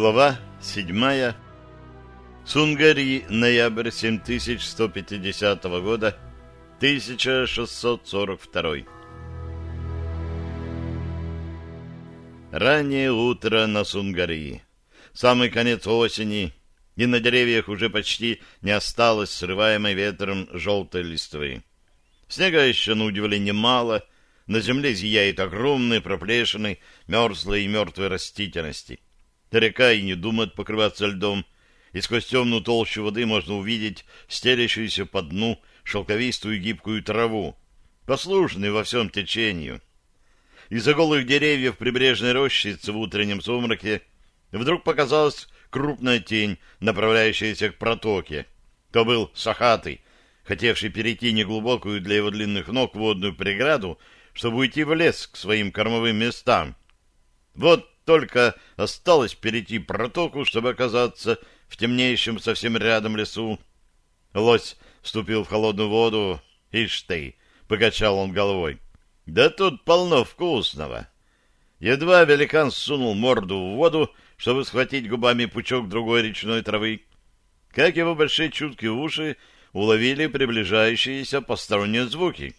Глава 7. Сунгари, ноябрь 7150 года, 1642. Раннее утро на Сунгари. Самый конец осени, и на деревьях уже почти не осталось срываемой ветром желтой листвы. Снега еще, на удивление, мало, на земле зияет огромные проплешины мерзлой и мертвой растительности — Река и не думает покрываться льдом, и сквозь темную толщу воды можно увидеть стелящуюся по дну шелковистую гибкую траву, послушную во всем течению. Из-за голых деревьев прибрежной рощицы в утреннем сумраке вдруг показалась крупная тень, направляющаяся к протоке. То был Сахатый, хотевший перейти неглубокую для его длинных ног водную преграду, чтобы уйти в лес к своим кормовым местам. Вот только осталось перейти протоку, чтобы оказаться в темнеющем совсем рядом лесу. Лось вступил в холодную воду. Ишь ты, покачал он головой. Да тут полно вкусного. Едва великан сунул морду в воду, чтобы схватить губами пучок другой речной травы. Как его большие чуткие уши уловили приближающиеся посторонние звуки.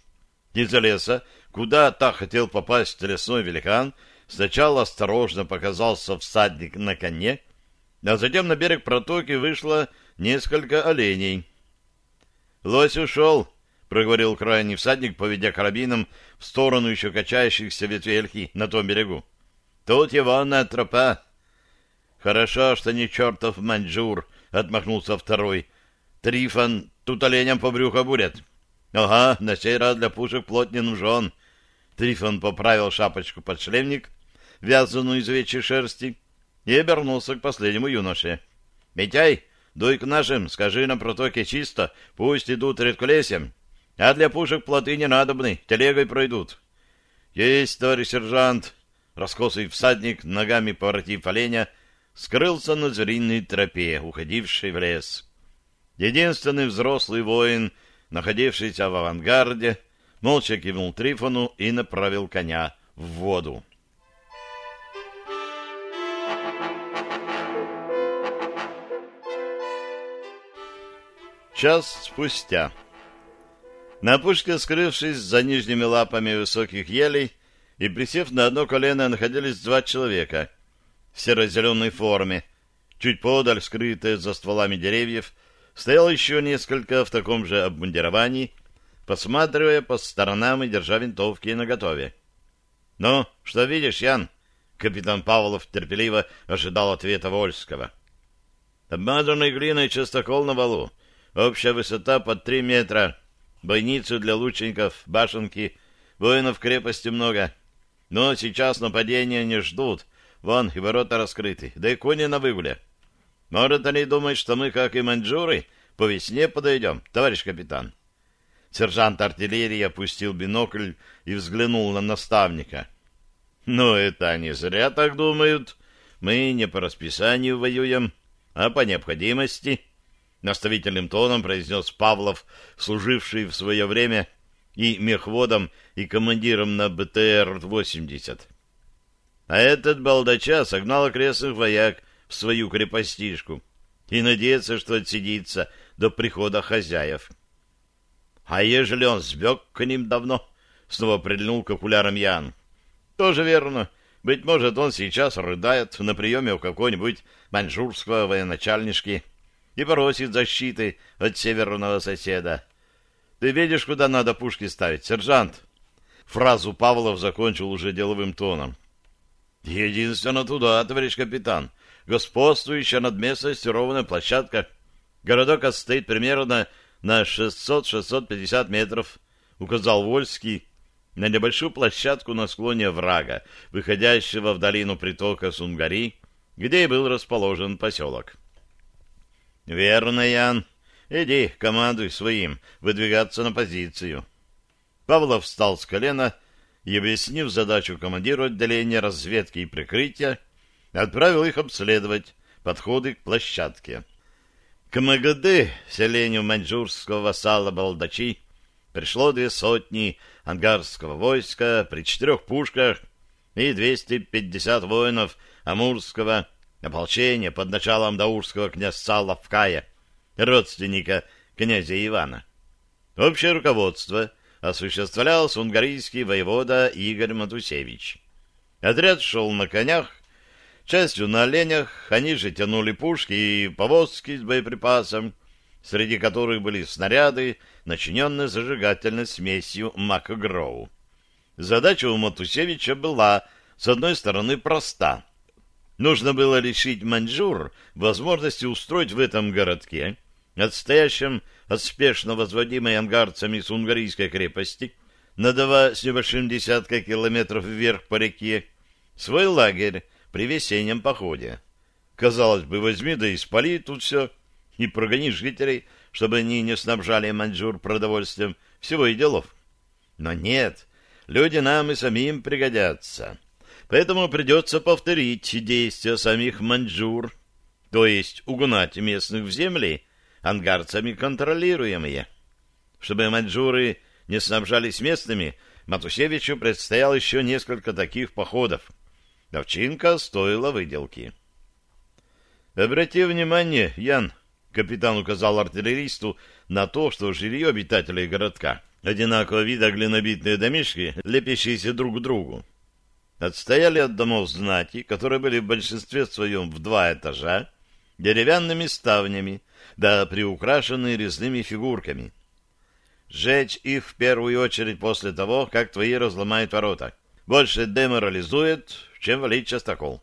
Из леса, куда так хотел попасть лесной великан, Сначала осторожно показался всадник на коне, а затем на берег протоки вышло несколько оленей. «Лось ушел», — проговорил крайний всадник, поведя карабином в сторону еще качающихся ветвей ольхи на том берегу. «Тут его на тропа». «Хорошо, что не чертов маньчжур», — отмахнулся второй. «Трифон, тут оленям по брюху будет». «Ага, на сей раз для пушек плоть не нужен». Трифон поправил шапочку под шлемник вязаную из овечьей шерсти, и обернулся к последнему юноше. — Митяй, дуй к нашим, скажи на протоке чисто, пусть идут редколесьем, а для пушек плоты не надобны, телегой пройдут. — Есть, товарищ сержант! Раскосый всадник, ногами поворотив оленя, скрылся на звериной тропе, уходившей в лес. Единственный взрослый воин, находившийся в авангарде, молча кивнул Трифону и направил коня в воду. Час спустя. На опушке, скрывшись за нижними лапами высоких елей и присев на одно колено, находились два человека в серо-зеленой форме. Чуть подаль, скрытые за стволами деревьев, стояло еще несколько в таком же обмундировании, посматривая по сторонам и держа винтовки наготове. — Ну, что видишь, Ян? — капитан Павлов терпеливо ожидал ответа Вольского. — Обмазанный глиной частокол на валу. Общая высота под три метра. Бойницу для лучников, башенки. Воинов крепости много. Но сейчас нападения не ждут. Вон и ворота раскрыты. Да и кони на выгуле. Может, они думают, что мы, как и маньчжуры, по весне подойдем, товарищ капитан. Сержант артиллерии опустил бинокль и взглянул на наставника. «Ну, это они зря так думают. Мы не по расписанию воюем, а по необходимости» наставительным тоном произнес Павлов, служивший в свое время и мехводом, и командиром на БТР-80. А этот балдача согнал окрестных вояк в свою крепостишку и надеется, что отсидится до прихода хозяев. А ежели он сбег к ним давно? Снова прильнул к окулярам Ян. Тоже верно. Быть может, он сейчас рыдает на приеме у какого-нибудь маньчжурского военачальнички и просит защиты от северного соседа. Ты видишь, куда надо пушки ставить, сержант? Фразу Павлов закончил уже деловым тоном. Единственно туда, товарищ капитан. Господствующая над местностью ровная площадка. Городок отстоит примерно на 600-650 метров, указал Вольский на небольшую площадку на склоне врага, выходящего в долину притока Сунгари, где и был расположен поселок. Верно, Ян. Иди, командуй своим, выдвигаться на позицию. Павлов встал с колена и, объяснив задачу командиру отделения разведки и прикрытия, отправил их обследовать подходы к площадке. К МГД, селению маньчжурского вассала Балдачи, пришло две сотни ангарского войска при четырех пушках и 250 воинов Амурского ополчение под началом даурского князца Лавкая, родственника князя Ивана. Общее руководство осуществлял сунгарийский воевода Игорь Матусевич. Отряд шел на конях, частью на оленях, они же тянули пушки и повозки с боеприпасом, среди которых были снаряды, начиненные зажигательной смесью Макгроу. Задача у Матусевича была, с одной стороны, проста. Нужно было лишить маньчжур возможности устроить в этом городке, отстоящем от спешно возводимой ангарцами Сунгарийской крепости, на два с небольшим десятка километров вверх по реке, свой лагерь при весеннем походе. Казалось бы, возьми да и спали тут все, и прогони жителей, чтобы они не снабжали маньчжур продовольствием, всего и делов. Но нет, люди нам и самим пригодятся. Поэтому придется повторить действия самих маньчжур, то есть угнать местных в земли, ангарцами контролируемые. Чтобы маньчжуры не снабжались местными, Матусевичу предстояло еще несколько таких походов. Овчинка стоила выделки. «Обрати внимание, Ян», — капитан указал артиллеристу на то, что жилье обитателей городка одинаково вида глинобитные домишки, лепящиеся друг к другу. Отстояли от домов знати, которые были в большинстве своем в два этажа, деревянными ставнями, да приукрашенные резными фигурками. Сжечь их в первую очередь после того, как твои разломают ворота. Больше деморализует, чем валить частокол.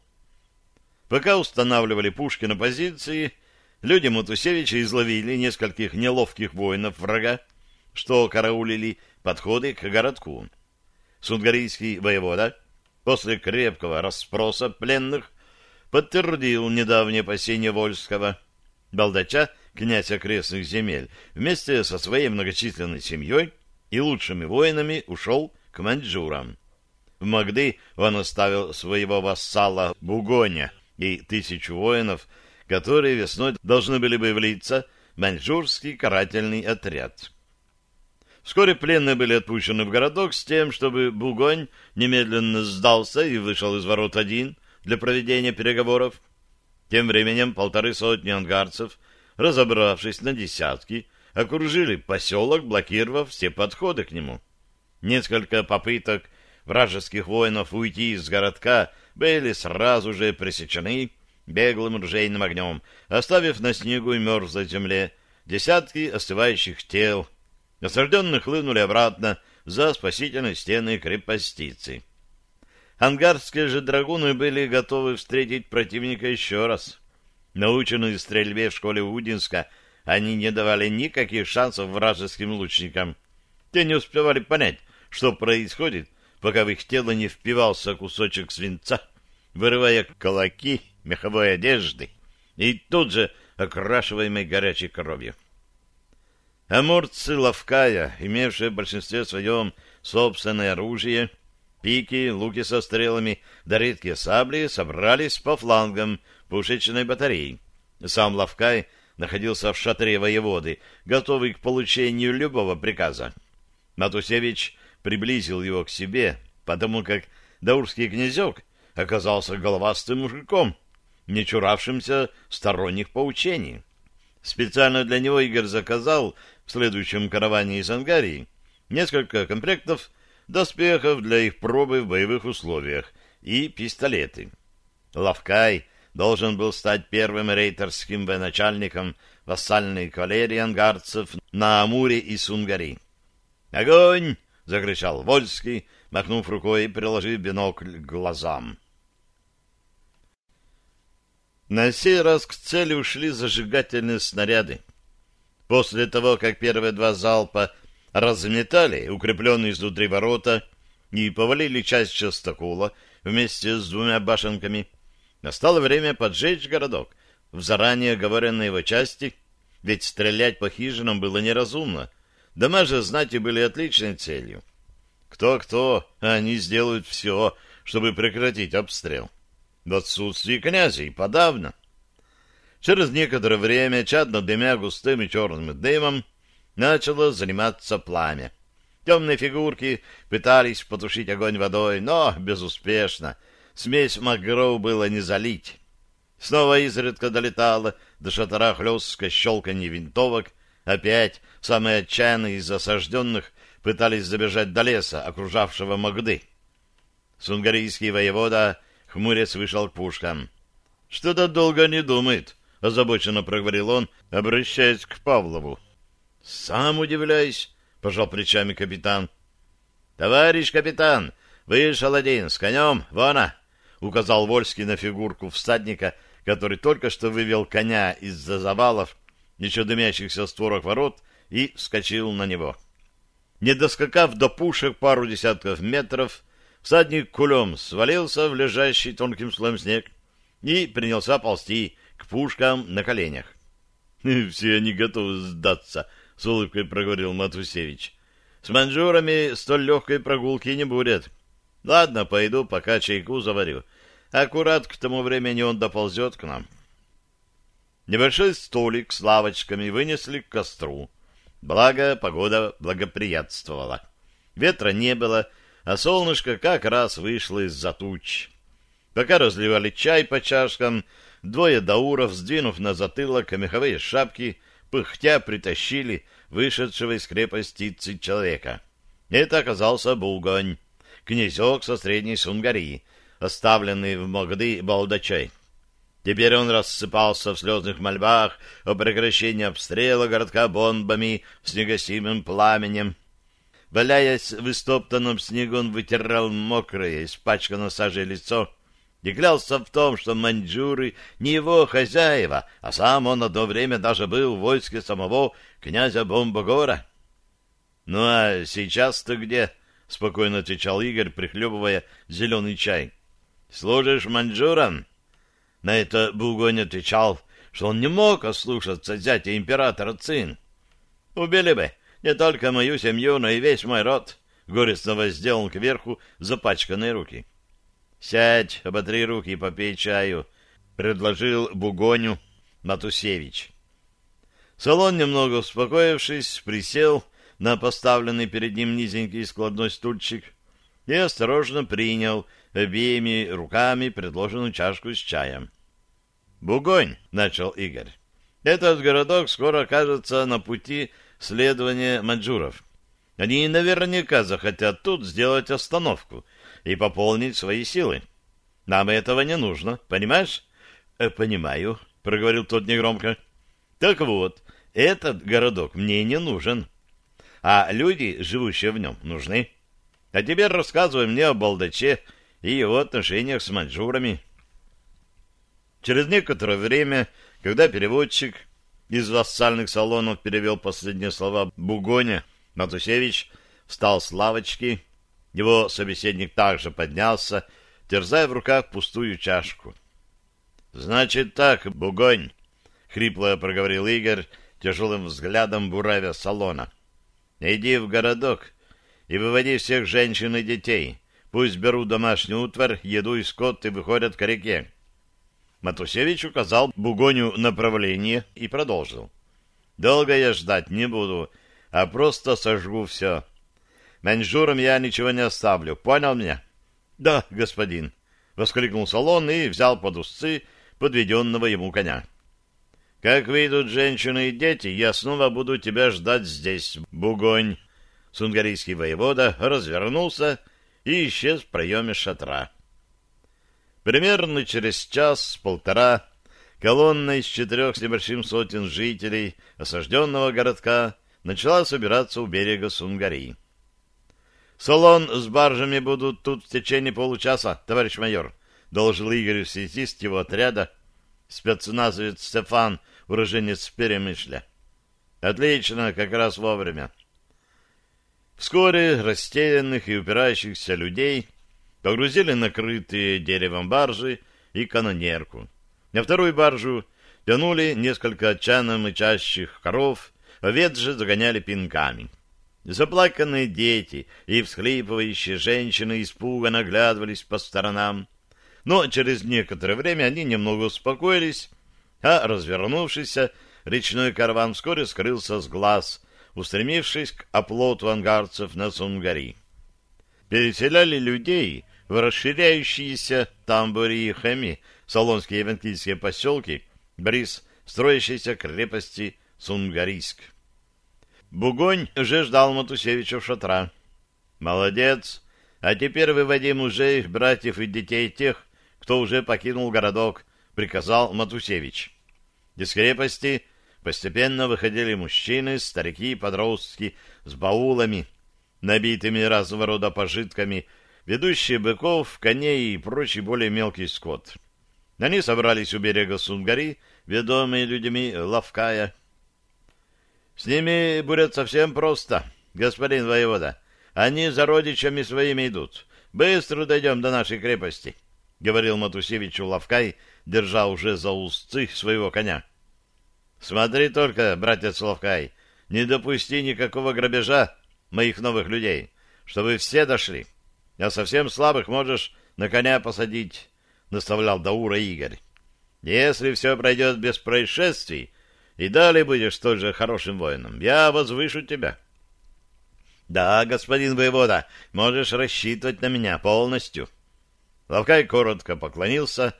Пока устанавливали пушки на позиции, люди Матусевича изловили нескольких неловких воинов врага, что караулили подходы к городку. Сунгарийский воевода после крепкого расспроса пленных подтвердил недавнее опасение Вольского. Балдача, князь окрестных земель, вместе со своей многочисленной семьей и лучшими воинами ушел к маньчжурам. В Магды он оставил своего вассала Бугоня и тысячу воинов, которые весной должны были бы влиться в маньчжурский карательный отряд. Вскоре пленные были отпущены в городок с тем, чтобы Бугонь немедленно сдался и вышел из ворот один для проведения переговоров. Тем временем полторы сотни ангарцев, разобравшись на десятки, окружили поселок, блокировав все подходы к нему. Несколько попыток вражеских воинов уйти из городка были сразу же пресечены беглым ружейным огнем, оставив на снегу и мерзлой земле десятки остывающих тел. Осажденные хлынули обратно за спасительной стены крепостицы. Ангарские же драгуны были готовы встретить противника еще раз. Наученные стрельбе в школе Удинска, они не давали никаких шансов вражеским лучникам. Те не успевали понять, что происходит, пока в их тело не впивался кусочек свинца, вырывая колоки меховой одежды и тут же окрашиваемой горячей кровью. Амурцы Лавкая, имевшие в большинстве своем собственное оружие, пики, луки со стрелами да редкие сабли, собрались по флангам пушечной батареи. Сам Лавкай находился в шатре воеводы, готовый к получению любого приказа. Матусевич приблизил его к себе, потому как даурский князек оказался головастым мужиком, не чуравшимся сторонних поучений. Специально для него Игорь заказал в следующем караване из Ангарии несколько комплектов доспехов для их пробы в боевых условиях и пистолеты. Лавкай должен был стать первым рейтерским военачальником вассальной кавалерии ангарцев на Амуре и Сунгари. «Огонь!» — закричал Вольский, махнув рукой и приложив бинокль к глазам. На сей раз к цели ушли зажигательные снаряды. После того, как первые два залпа разметали укрепленные изнутри ворота и повалили часть частокола вместе с двумя башенками, настало время поджечь городок в заранее оговоренной его части, ведь стрелять по хижинам было неразумно. Дома же знати были отличной целью. Кто-кто, а они сделают все, чтобы прекратить обстрел. В отсутствии князя и подавно. Через некоторое время, чадно дымя густым и черным дымом, начало заниматься пламя. Темные фигурки пытались потушить огонь водой, но безуспешно. Смесь Макгроу было не залить. Снова изредка долетало до шатара хлесткое щелканье винтовок. Опять самые отчаянные из осажденных пытались забежать до леса, окружавшего Магды. Сунгарийский воевода хмурец вышел к пушкам. — Что-то долго не думает, — озабоченно проговорил он, обращаясь к Павлову. — Сам удивляюсь, — пожал плечами капитан. — Товарищ капитан, вышел один с конем, вона, — указал Вольский на фигурку всадника, который только что вывел коня из-за завалов, еще дымящихся створок ворот, и вскочил на него. Не доскакав до пушек пару десятков метров, всадник кулем свалился в лежащий тонким слоем снег и принялся ползти к пушкам на коленях. — Все они готовы сдаться, — с улыбкой проговорил Матусевич. — С манжурами столь легкой прогулки не будет. Ладно, пойду, пока чайку заварю. Аккурат к тому времени он доползет к нам. Небольшой столик с лавочками вынесли к костру. Благо, погода благоприятствовала. Ветра не было, а солнышко как раз вышло из-за туч. Пока разливали чай по чашкам, двое дауров, сдвинув на затылок меховые шапки, пыхтя притащили вышедшего из крепости человека. Это оказался Булгонь, князек со средней Сунгари, оставленный в Могды Балдачай. Теперь он рассыпался в слезных мольбах о прекращении обстрела городка бомбами с негасимым пламенем. Валяясь в истоптанном снегу, он вытирал мокрое, испачканное сажей лицо и клялся в том, что маньчжуры не его хозяева, а сам он одно время даже был в войске самого князя Бомбогора. — Ну а сейчас-то где? — спокойно отвечал Игорь, прихлебывая зеленый чай. — Служишь маньчжурам? На это Бугонь отвечал, что он не мог ослушаться зятя императора Цин. — Убили бы не только мою семью, но и весь мой род, — горестно воздел кверху запачканные руки. — Сядь, оботри руки попей чаю, — предложил Бугоню Матусевич. Салон, немного успокоившись, присел на поставленный перед ним низенький складной стульчик и осторожно принял обеими руками предложенную чашку с чаем. «Бугонь», — начал Игорь, — «этот городок скоро окажется на пути следования маньчжуров. Они наверняка захотят тут сделать остановку — и пополнить свои силы. Нам этого не нужно, понимаешь? Э, понимаю, проговорил тот негромко. Так вот, этот городок мне не нужен, а люди, живущие в нем, нужны. А теперь рассказывай мне о Балдаче и его отношениях с маньчжурами. Через некоторое время, когда переводчик из вассальных салонов перевел последние слова Бугоня, Матусевич встал с лавочки его собеседник также поднялся, терзая в руках пустую чашку. — Значит так, Бугонь, — хрипло проговорил Игорь, тяжелым взглядом буравя салона. — Иди в городок и выводи всех женщин и детей. Пусть берут домашнюю утварь, еду и скот и выходят к реке. Матусевич указал Бугоню направление и продолжил. — Долго я ждать не буду, а просто сожгу все. — Маньчжурам я ничего не оставлю. Понял меня? — Да, господин, — воскликнул Салон и взял под узцы подведенного ему коня. — Как выйдут женщины и дети, я снова буду тебя ждать здесь, бугонь. Сунгарийский воевода развернулся и исчез в проеме шатра. Примерно через час-полтора колонна из четырех с небольшим сотен жителей осажденного городка начала собираться у берега Сунгари. Салон с баржами будут тут в течение получаса, товарищ майор, доложил Игорь связист его отряда, спецназовец Стефан, уроженец Перемышля. Отлично, как раз вовремя. Вскоре растерянных и упирающихся людей погрузили накрытые деревом баржи и канонерку. На вторую баржу тянули несколько отчаянно мычащих коров, овец же загоняли пинками. Заплаканные дети и всхлипывающие женщины испуганно оглядывались по сторонам. Но через некоторое время они немного успокоились, а развернувшийся речной караван вскоре скрылся с глаз, устремившись к оплоту ангарцев на Сунгари. Переселяли людей в расширяющиеся Тамбури и Хэми, Солонские и поселки, бриз строящейся крепости Сунгарийск. Бугонь уже ждал Матусевича в шатра. «Молодец! А теперь выводи мужей, братьев и детей тех, кто уже покинул городок», — приказал Матусевич. Из крепости постепенно выходили мужчины, старики и подростки с баулами, набитыми разного рода пожитками, ведущие быков, коней и прочий более мелкий скот. Они собрались у берега Сунгари, ведомые людьми Лавкая. С ними будет совсем просто, господин воевода. Они за родичами своими идут. Быстро дойдем до нашей крепости, — говорил Матусевичу Лавкай, держа уже за узцы своего коня. — Смотри только, братец Лавкай, не допусти никакого грабежа моих новых людей, чтобы все дошли. А совсем слабых можешь на коня посадить, — наставлял Даура Игорь. Если все пройдет без происшествий, и далее будешь столь же хорошим воином, я возвышу тебя. — Да, господин воевода, можешь рассчитывать на меня полностью. Лавкай коротко поклонился,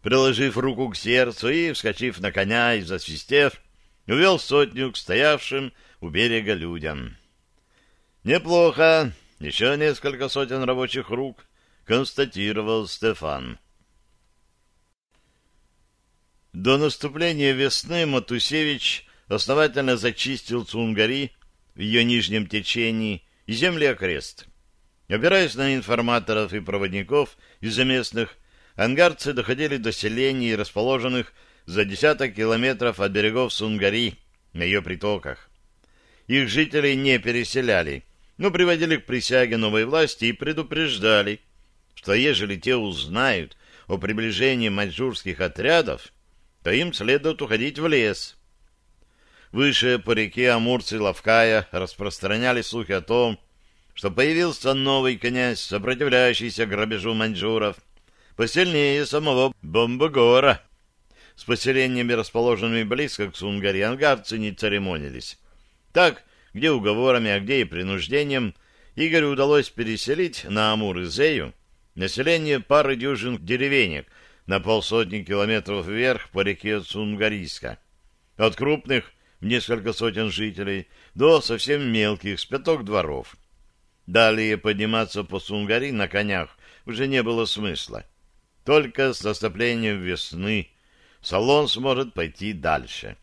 приложив руку к сердцу и, вскочив на коня и засвистев, увел сотню к стоявшим у берега людям. — Неплохо, еще несколько сотен рабочих рук, — констатировал Стефан. До наступления весны Матусевич основательно зачистил Цунгари в ее нижнем течении и земли окрест. Опираясь на информаторов и проводников из-за местных, ангарцы доходили до селений, расположенных за десяток километров от берегов Сунгари на ее притоках. Их жителей не переселяли, но приводили к присяге новой власти и предупреждали, что ежели те узнают о приближении маньчжурских отрядов, то им следует уходить в лес. Выше по реке Амурцы Лавкая распространяли слухи о том, что появился новый князь, сопротивляющийся грабежу маньчжуров, посильнее самого Бомбогора. С поселениями, расположенными близко к Сунгари, ангарцы не церемонились. Так, где уговорами, а где и принуждением, Игорю удалось переселить на Амур и Зею население пары дюжин деревенек — на полсотни километров вверх по реке Цунгариска. От крупных в несколько сотен жителей до совсем мелких с пяток дворов. Далее подниматься по Сунгари на конях уже не было смысла. Только с наступлением весны салон сможет пойти дальше.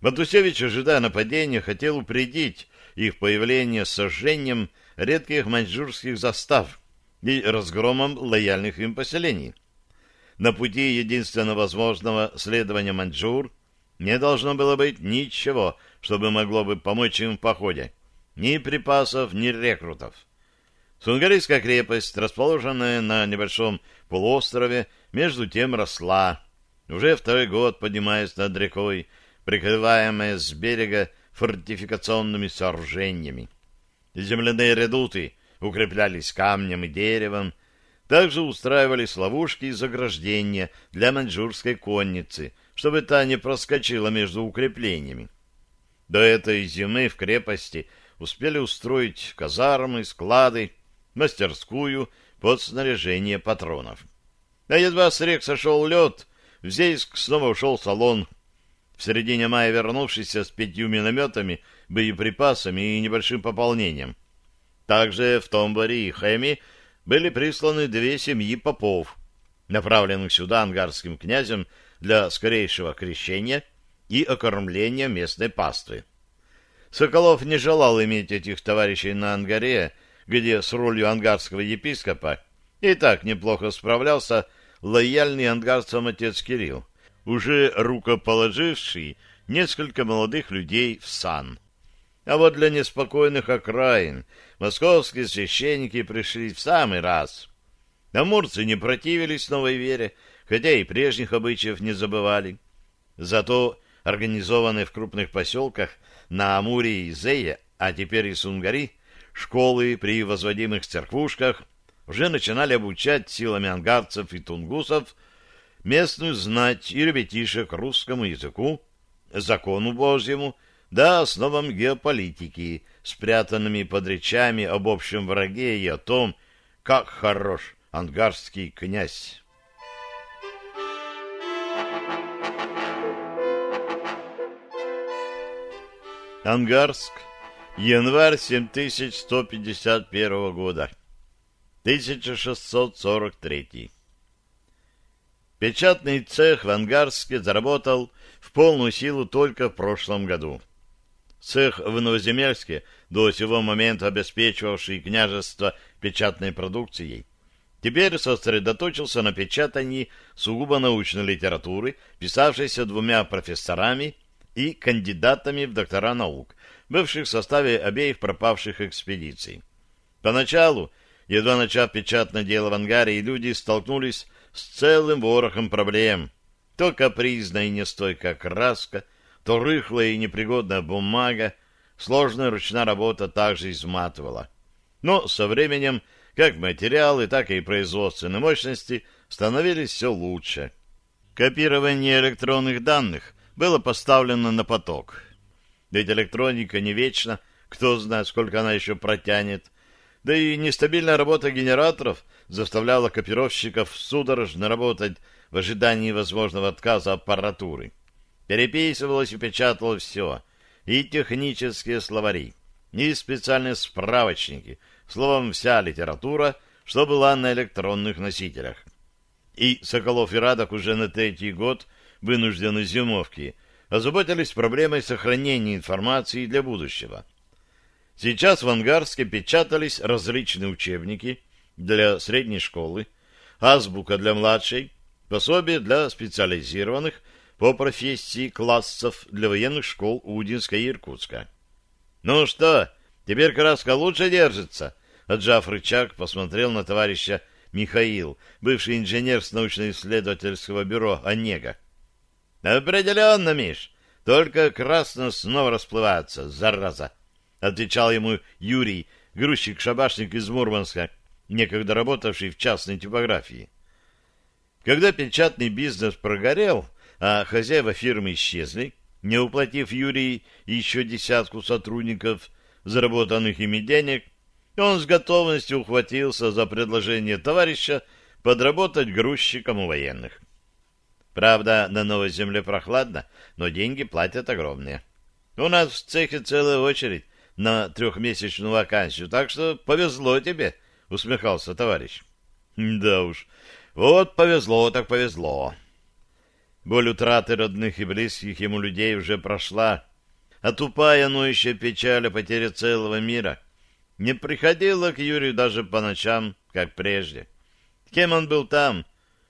Матусевич, ожидая нападения, хотел упредить их появление сожжением редких маньчжурских застав и разгромом лояльных им поселений на пути единственно возможного следования Маньчжур не должно было быть ничего, чтобы могло бы помочь им в походе. Ни припасов, ни рекрутов. Сунгарийская крепость, расположенная на небольшом полуострове, между тем росла, уже второй год поднимаясь над рекой, прикрываемая с берега фортификационными сооружениями. Земляные редуты укреплялись камнем и деревом, также устраивались ловушки и заграждения для маньчжурской конницы, чтобы та не проскочила между укреплениями. До этой зимы в крепости успели устроить казармы, склады, мастерскую под снаряжение патронов. А едва с рек сошел лед, в Зейск снова ушел салон, в середине мая вернувшийся с пятью минометами, боеприпасами и небольшим пополнением. Также в Томбаре и Хэми были присланы две семьи попов, направленных сюда ангарским князем для скорейшего крещения и окормления местной паствы. Соколов не желал иметь этих товарищей на Ангаре, где с ролью ангарского епископа и так неплохо справлялся лояльный ангарцам отец Кирилл, уже рукоположивший несколько молодых людей в сан. А вот для неспокойных окраин московские священники пришли в самый раз. Амурцы не противились новой вере, хотя и прежних обычаев не забывали. Зато организованные в крупных поселках на Амуре и Зее, а теперь и Сунгари, школы при возводимых церквушках уже начинали обучать силами ангарцев и тунгусов местную знать и ребятишек русскому языку, закону Божьему, да основам геополитики, спрятанными под речами об общем враге и о том, как хорош ангарский князь! Ангарск, январь 7151 года, 1643. Печатный цех в Ангарске заработал в полную силу только в прошлом году. Цех в Новоземельске, до сего момента обеспечивавший княжество печатной продукцией, теперь сосредоточился на печатании сугубо научной литературы, писавшейся двумя профессорами и кандидатами в доктора наук, бывших в составе обеих пропавших экспедиций. Поначалу, едва начав печатное дело в ангаре, люди столкнулись с целым ворохом проблем. То капризная и нестойкая краска, то рыхлая и непригодная бумага, сложная ручная работа также изматывала. Но со временем как материалы, так и производственные мощности становились все лучше. Копирование электронных данных было поставлено на поток. Ведь электроника не вечна, кто знает, сколько она еще протянет. Да и нестабильная работа генераторов заставляла копировщиков судорожно работать в ожидании возможного отказа аппаратуры. Переписывалось и печаталось все, и технические словари, и специальные справочники, словом, вся литература, что была на электронных носителях. И Соколов и Радок уже на третий год – вынужденной зимовки, озаботились проблемой сохранения информации для будущего. Сейчас в Ангарске печатались различные учебники для средней школы, азбука для младшей, пособие для специализированных по профессии классов для военных школ Удинска и Иркутска. «Ну что, теперь краска лучше держится?» Отжав рычаг, посмотрел на товарища Михаил, бывший инженер с научно-исследовательского бюро «Онега». Определенно, Миш. Только красно снова расплывается, зараза. Отвечал ему Юрий, грузчик-шабашник из Мурманска, некогда работавший в частной типографии. Когда печатный бизнес прогорел, а хозяева фирмы исчезли, не уплатив Юрий еще десятку сотрудников заработанных ими денег, он с готовностью ухватился за предложение товарища подработать грузчиком у военных. Правда, на новой земле прохладно, но деньги платят огромные. У нас в цехе целая очередь на трехмесячную вакансию, так что повезло тебе, — усмехался товарищ. — Да уж, вот повезло так повезло. Боль утраты родных и близких ему людей уже прошла, а тупая ноющая печаль о потере целого мира не приходила к Юрию даже по ночам, как прежде. Кем он был там,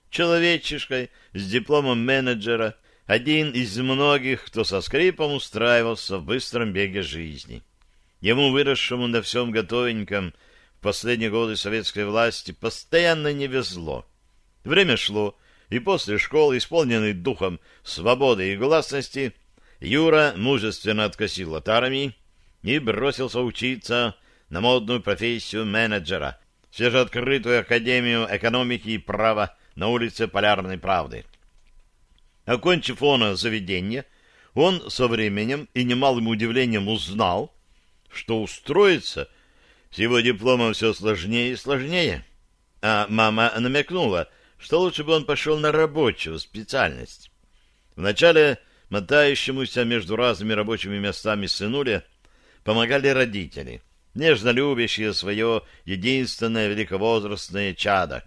человечишкой с дипломом менеджера, один из многих, кто со скрипом устраивался в быстром беге жизни. Ему, выросшему на всем готовеньком, в последние годы советской власти постоянно не везло. Время шло, и после школы, исполненный духом свободы и гласности, Юра мужественно откосил от армии и бросился учиться на модную профессию менеджера, свежеоткрытую Академию экономики и права на улице Полярной Правды. Окончив оно заведение, он со временем и немалым удивлением узнал, что устроиться с его дипломом все сложнее и сложнее. А мама намекнула, что лучше бы он пошел на рабочую специальность. Вначале мотающемуся между разными рабочими местами сынуле помогали родители, нежно любящие свое единственное великовозрастное чадо.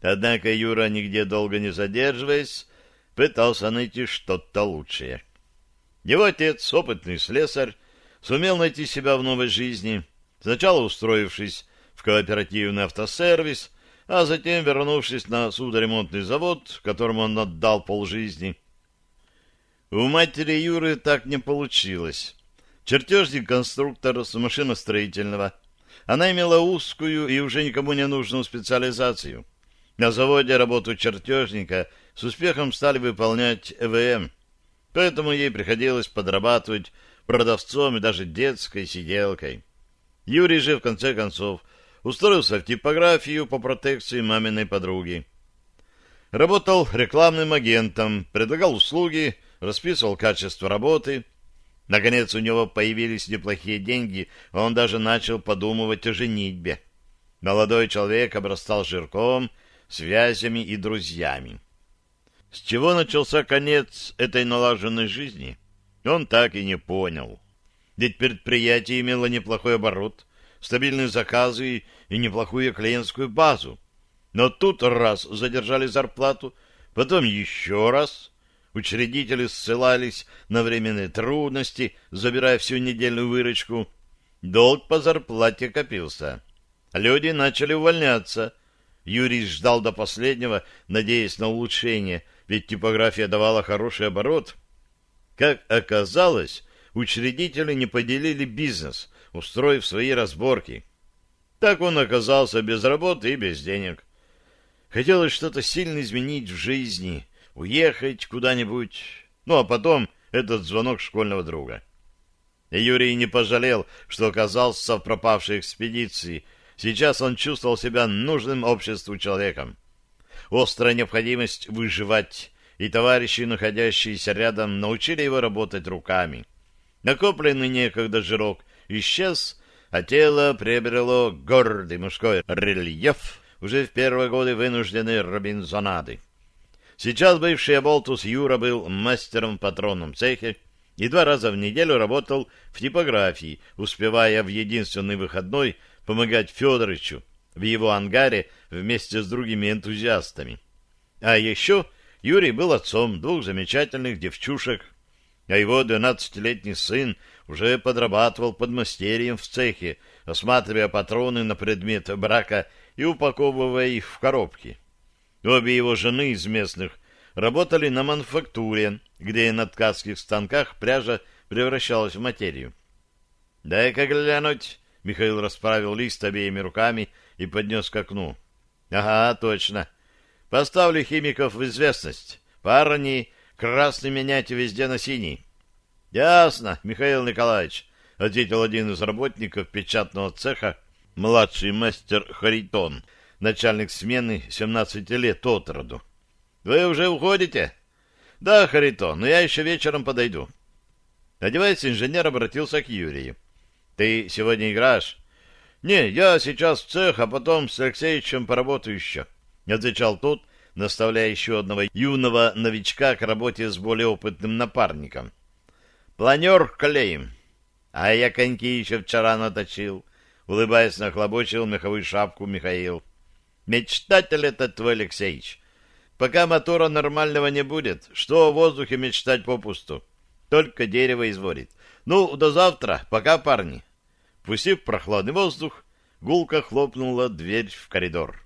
Однако Юра, нигде долго не задерживаясь, пытался найти что-то лучшее. Его отец, опытный слесарь, сумел найти себя в новой жизни, сначала устроившись в кооперативный автосервис, а затем вернувшись на судоремонтный завод, которому он отдал полжизни. У матери Юры так не получилось. Чертежник-конструктор с машиностроительного. Она имела узкую и уже никому не нужную специализацию — на заводе работу чертежника с успехом стали выполнять ЭВМ, поэтому ей приходилось подрабатывать продавцом и даже детской сиделкой. Юрий же, в конце концов, устроился в типографию по протекции маминой подруги. Работал рекламным агентом, предлагал услуги, расписывал качество работы. Наконец у него появились неплохие деньги, он даже начал подумывать о женитьбе. Молодой человек обрастал жирком, связями и друзьями. С чего начался конец этой налаженной жизни, он так и не понял. Ведь предприятие имело неплохой оборот, стабильные заказы и неплохую клиентскую базу. Но тут раз задержали зарплату, потом еще раз. Учредители ссылались на временные трудности, забирая всю недельную выручку. Долг по зарплате копился. Люди начали увольняться. Юрий ждал до последнего, надеясь на улучшение, ведь типография давала хороший оборот. Как оказалось, учредители не поделили бизнес, устроив свои разборки. Так он оказался без работы и без денег. Хотелось что-то сильно изменить в жизни, уехать куда-нибудь. Ну, а потом этот звонок школьного друга. И Юрий не пожалел, что оказался в пропавшей экспедиции. Сейчас он чувствовал себя нужным обществу человеком. Острая необходимость выживать, и товарищи, находящиеся рядом, научили его работать руками. Накопленный некогда жирок исчез, а тело приобрело гордый мужской рельеф уже в первые годы вынужденной робинзонады. Сейчас бывший Аболтус Юра был мастером в патронном цехе и два раза в неделю работал в типографии, успевая в единственный выходной помогать Федоровичу в его ангаре вместе с другими энтузиастами. А еще Юрий был отцом двух замечательных девчушек, а его двенадцатилетний сын уже подрабатывал под мастерием в цехе, осматривая патроны на предмет брака и упаковывая их в коробки. Обе его жены из местных работали на мануфактуре, где на ткацких станках пряжа превращалась в материю. «Дай-ка глянуть!» — Михаил расправил лист обеими руками и поднес к окну. «Ага, точно. Поставлю химиков в известность. Парни, красный меняйте везде на синий. — Ясно, Михаил Николаевич, — ответил один из работников печатного цеха, младший мастер Харитон, начальник смены 17 лет от роду. — Вы уже уходите? — Да, Харитон, но я еще вечером подойду. Одеваясь, инженер обратился к Юрию. — Ты сегодня играешь? — Не, я сейчас в цех, а потом с Алексеевичем поработаю еще, — отвечал тот, наставляя еще одного юного новичка к работе с более опытным напарником. Планер клеим. А я коньки еще вчера наточил. Улыбаясь, нахлобучил меховую шапку Михаил. Мечтатель этот твой Алексеич. Пока мотора нормального не будет, что в воздухе мечтать попусту. Только дерево изводит. Ну, до завтра. Пока, парни. Пустив прохладный воздух, гулко хлопнула дверь в коридор.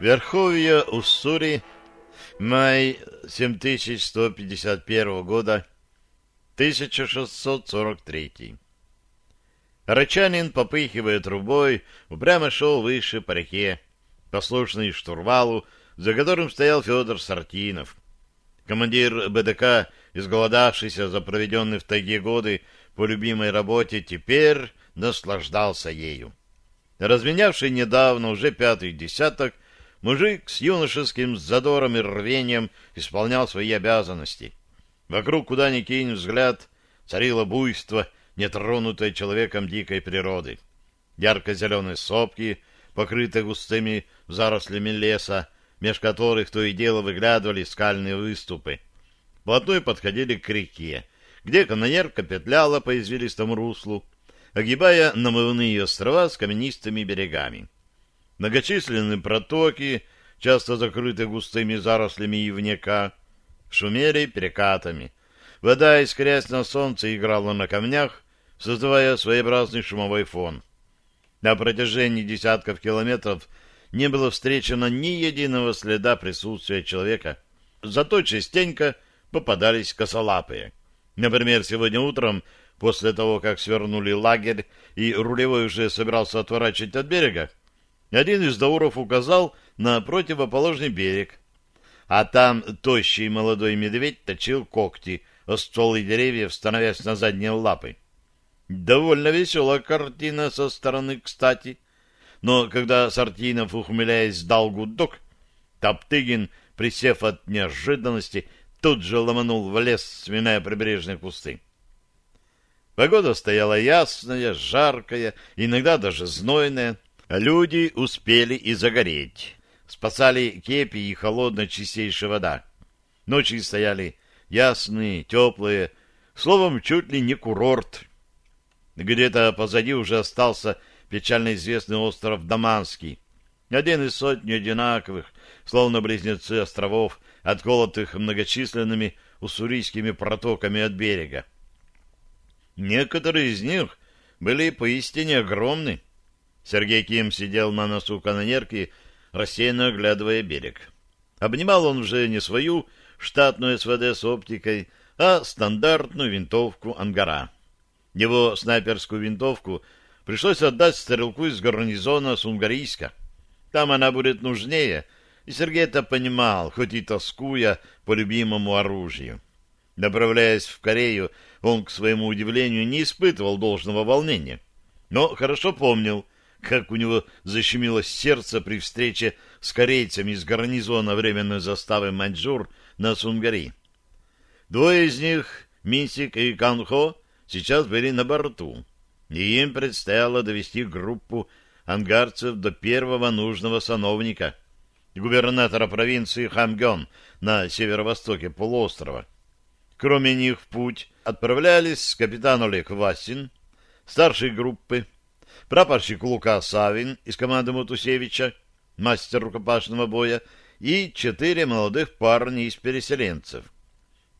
Верховье Уссури, май 7151 года, 1643. Рачанин, попыхивая трубой, упрямо шел выше по реке, послушный штурвалу, за которым стоял Федор Сартинов. Командир БДК, изголодавшийся за проведенные в тайге годы по любимой работе, теперь наслаждался ею. Разменявший недавно уже пятый десяток, Мужик с юношеским задором и рвением исполнял свои обязанности. Вокруг, куда ни кинь взгляд, царило буйство, нетронутое человеком дикой природы. Ярко-зеленые сопки, покрытые густыми зарослями леса, меж которых то и дело выглядывали скальные выступы. Плотной подходили к реке, где канонерка петляла по извилистому руслу, огибая намывные острова с каменистыми берегами. Многочисленные протоки, часто закрыты густыми зарослями ивняка, шумели перекатами. Вода, искрясь на солнце, играла на камнях, создавая своеобразный шумовой фон. На протяжении десятков километров не было встречено ни единого следа присутствия человека. Зато частенько попадались косолапые. Например, сегодня утром, после того, как свернули лагерь, и рулевой уже собирался отворачивать от берега, один из дауров указал на противоположный берег, а там тощий молодой медведь точил когти о стволы деревьев, становясь на задние лапы. Довольно веселая картина со стороны, кстати. Но когда Сартинов, ухмыляясь, дал гудок, Топтыгин, присев от неожиданности, тут же ломанул в лес, сминая прибрежные кусты. Погода стояла ясная, жаркая, иногда даже знойная. Люди успели и загореть. Спасали кепи и холодная чистейшая вода. Ночи стояли ясные, теплые, словом, чуть ли не курорт. Где-то позади уже остался печально известный остров Даманский, один из сотни одинаковых, словно близнецы островов, отколотых многочисленными уссурийскими протоками от берега. Некоторые из них были поистине огромны. Сергей Ким сидел на носу канонерки, рассеянно оглядывая берег. Обнимал он уже не свою штатную СВД с оптикой, а стандартную винтовку «Ангара». Его снайперскую винтовку пришлось отдать стрелку из гарнизона Сунгарийска. Там она будет нужнее, и Сергей это понимал, хоть и тоскуя по любимому оружию. Направляясь в Корею, он, к своему удивлению, не испытывал должного волнения, но хорошо помнил, как у него защемило сердце при встрече с корейцами из гарнизона временной заставы Маньчжур на Сунгари. Двое из них, Минсик и Канхо, сейчас были на борту, и им предстояло довести группу ангарцев до первого нужного сановника, губернатора провинции Хамгён на северо-востоке полуострова. Кроме них в путь отправлялись капитан Олег Васин, старший группы, прапорщик Лука Савин из команды Матусевича, мастер рукопашного боя, и четыре молодых парня из переселенцев.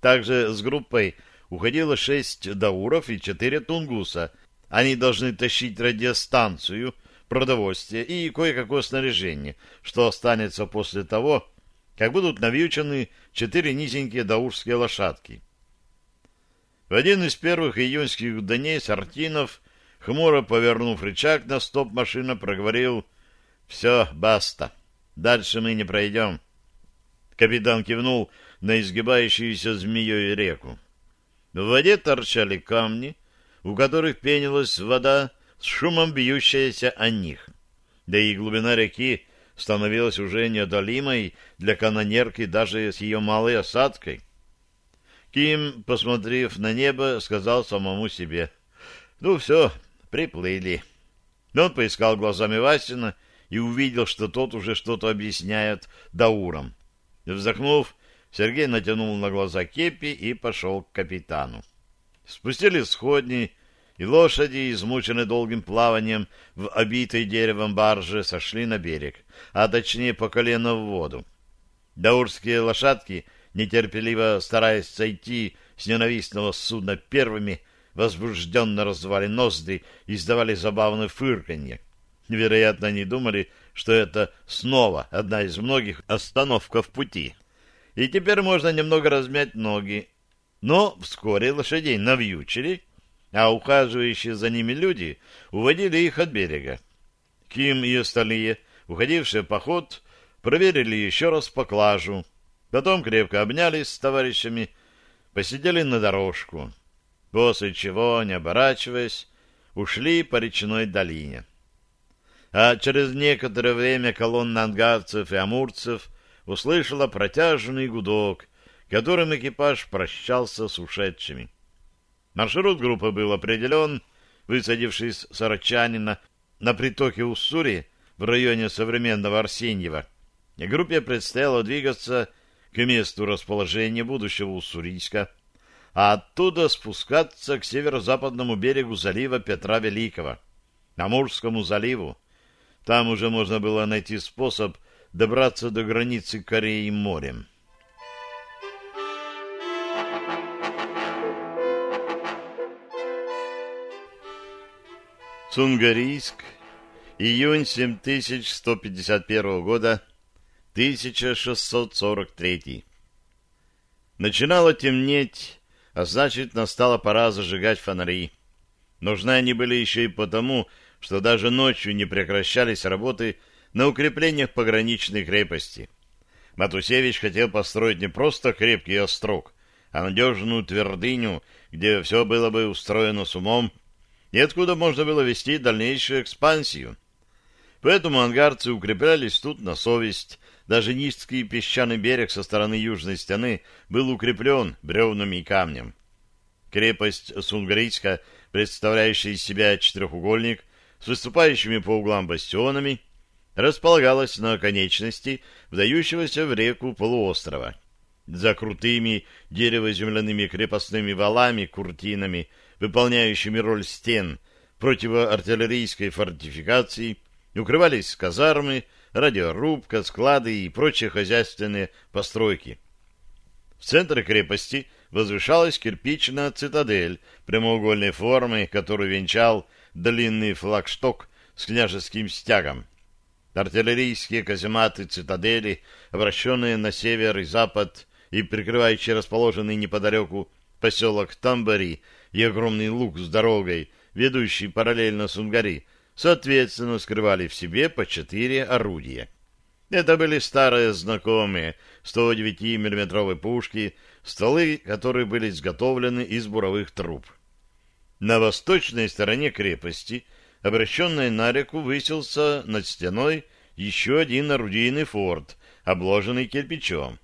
Также с группой уходило шесть дауров и четыре тунгуса. Они должны тащить радиостанцию, продовольствие и кое-какое снаряжение, что останется после того, как будут навьючены четыре низенькие даурские лошадки. В один из первых июньских дней Сартинов, хмуро повернув рычаг на стоп-машина, проговорил «Все, баста, дальше мы не пройдем». Капитан кивнул на изгибающуюся змеей реку. В воде торчали камни, у которых пенилась вода, с шумом бьющаяся о них. Да и глубина реки становилась уже неодолимой для канонерки даже с ее малой осадкой. Ким, посмотрев на небо, сказал самому себе, «Ну все, приплыли». Он поискал глазами Васина и увидел, что тот уже что-то объясняет Даурам. Вздохнув, Сергей натянул на глаза кепи и пошел к капитану. Спустили сходни, и лошади, измученные долгим плаванием в обитой деревом барже, сошли на берег, а точнее по колено в воду. Даурские лошадки — нетерпеливо стараясь сойти с ненавистного судна первыми, возбужденно раздавали ноздри и издавали забавное фырканье. Вероятно, они думали, что это снова одна из многих остановка в пути. И теперь можно немного размять ноги. Но вскоре лошадей навьючили, а ухаживающие за ними люди уводили их от берега. Ким и остальные, уходившие поход, проверили еще раз поклажу, Потом крепко обнялись с товарищами, посидели на дорожку, после чего, не оборачиваясь, ушли по речной долине. А через некоторое время колонна ангавцев и амурцев услышала протяжный гудок, которым экипаж прощался с ушедшими. Маршрут группы был определен, высадившись с Арачанина на притоке Уссури в районе современного Арсеньева. Группе предстояло двигаться к месту расположения будущего Уссурийска, а оттуда спускаться к северо-западному берегу залива Петра Великого, Амурскому заливу. Там уже можно было найти способ добраться до границы Кореи морем. Цунгарийск, июнь 7151 года, 1643. Начинало темнеть, а значит, настала пора зажигать фонари. Нужны они были еще и потому, что даже ночью не прекращались работы на укреплениях пограничной крепости. Матусевич хотел построить не просто крепкий острог, а надежную твердыню, где все было бы устроено с умом, и откуда можно было вести дальнейшую экспансию. Поэтому ангарцы укреплялись тут на совесть. Даже низкий песчаный берег со стороны южной стены был укреплен бревнами и камнем. Крепость Сунгрийска, представляющая из себя четырехугольник с выступающими по углам бастионами, располагалась на конечности вдающегося в реку полуострова. За крутыми дерево-земляными крепостными валами, куртинами, выполняющими роль стен противоартиллерийской фортификации, укрывались казармы, радиорубка, склады и прочие хозяйственные постройки. В центре крепости возвышалась кирпичная цитадель прямоугольной формы, которую венчал длинный флагшток с княжеским стягом. Артиллерийские казематы цитадели, обращенные на север и запад и прикрывающие расположенный неподалеку поселок Тамбари и огромный луг с дорогой, ведущий параллельно Сунгари, соответственно, скрывали в себе по четыре орудия. Это были старые знакомые 109 миллиметровые пушки, стволы которые были изготовлены из буровых труб. На восточной стороне крепости, обращенной на реку, высился над стеной еще один орудийный форт, обложенный кирпичом.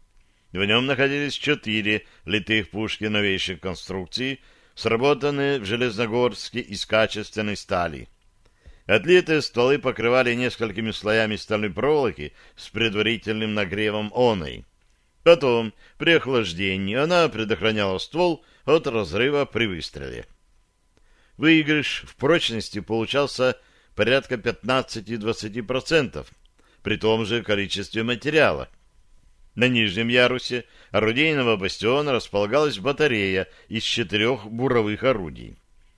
В нем находились четыре литых пушки новейшей конструкции, сработанные в Железногорске из качественной стали. Отлитые стволы покрывали несколькими слоями стальной проволоки с предварительным нагревом оной. Потом, при охлаждении, она предохраняла ствол от разрыва при выстреле. Выигрыш в прочности получался порядка 15-20% при том же количестве материала. На нижнем ярусе орудийного бастиона располагалась батарея из четырех буровых орудий.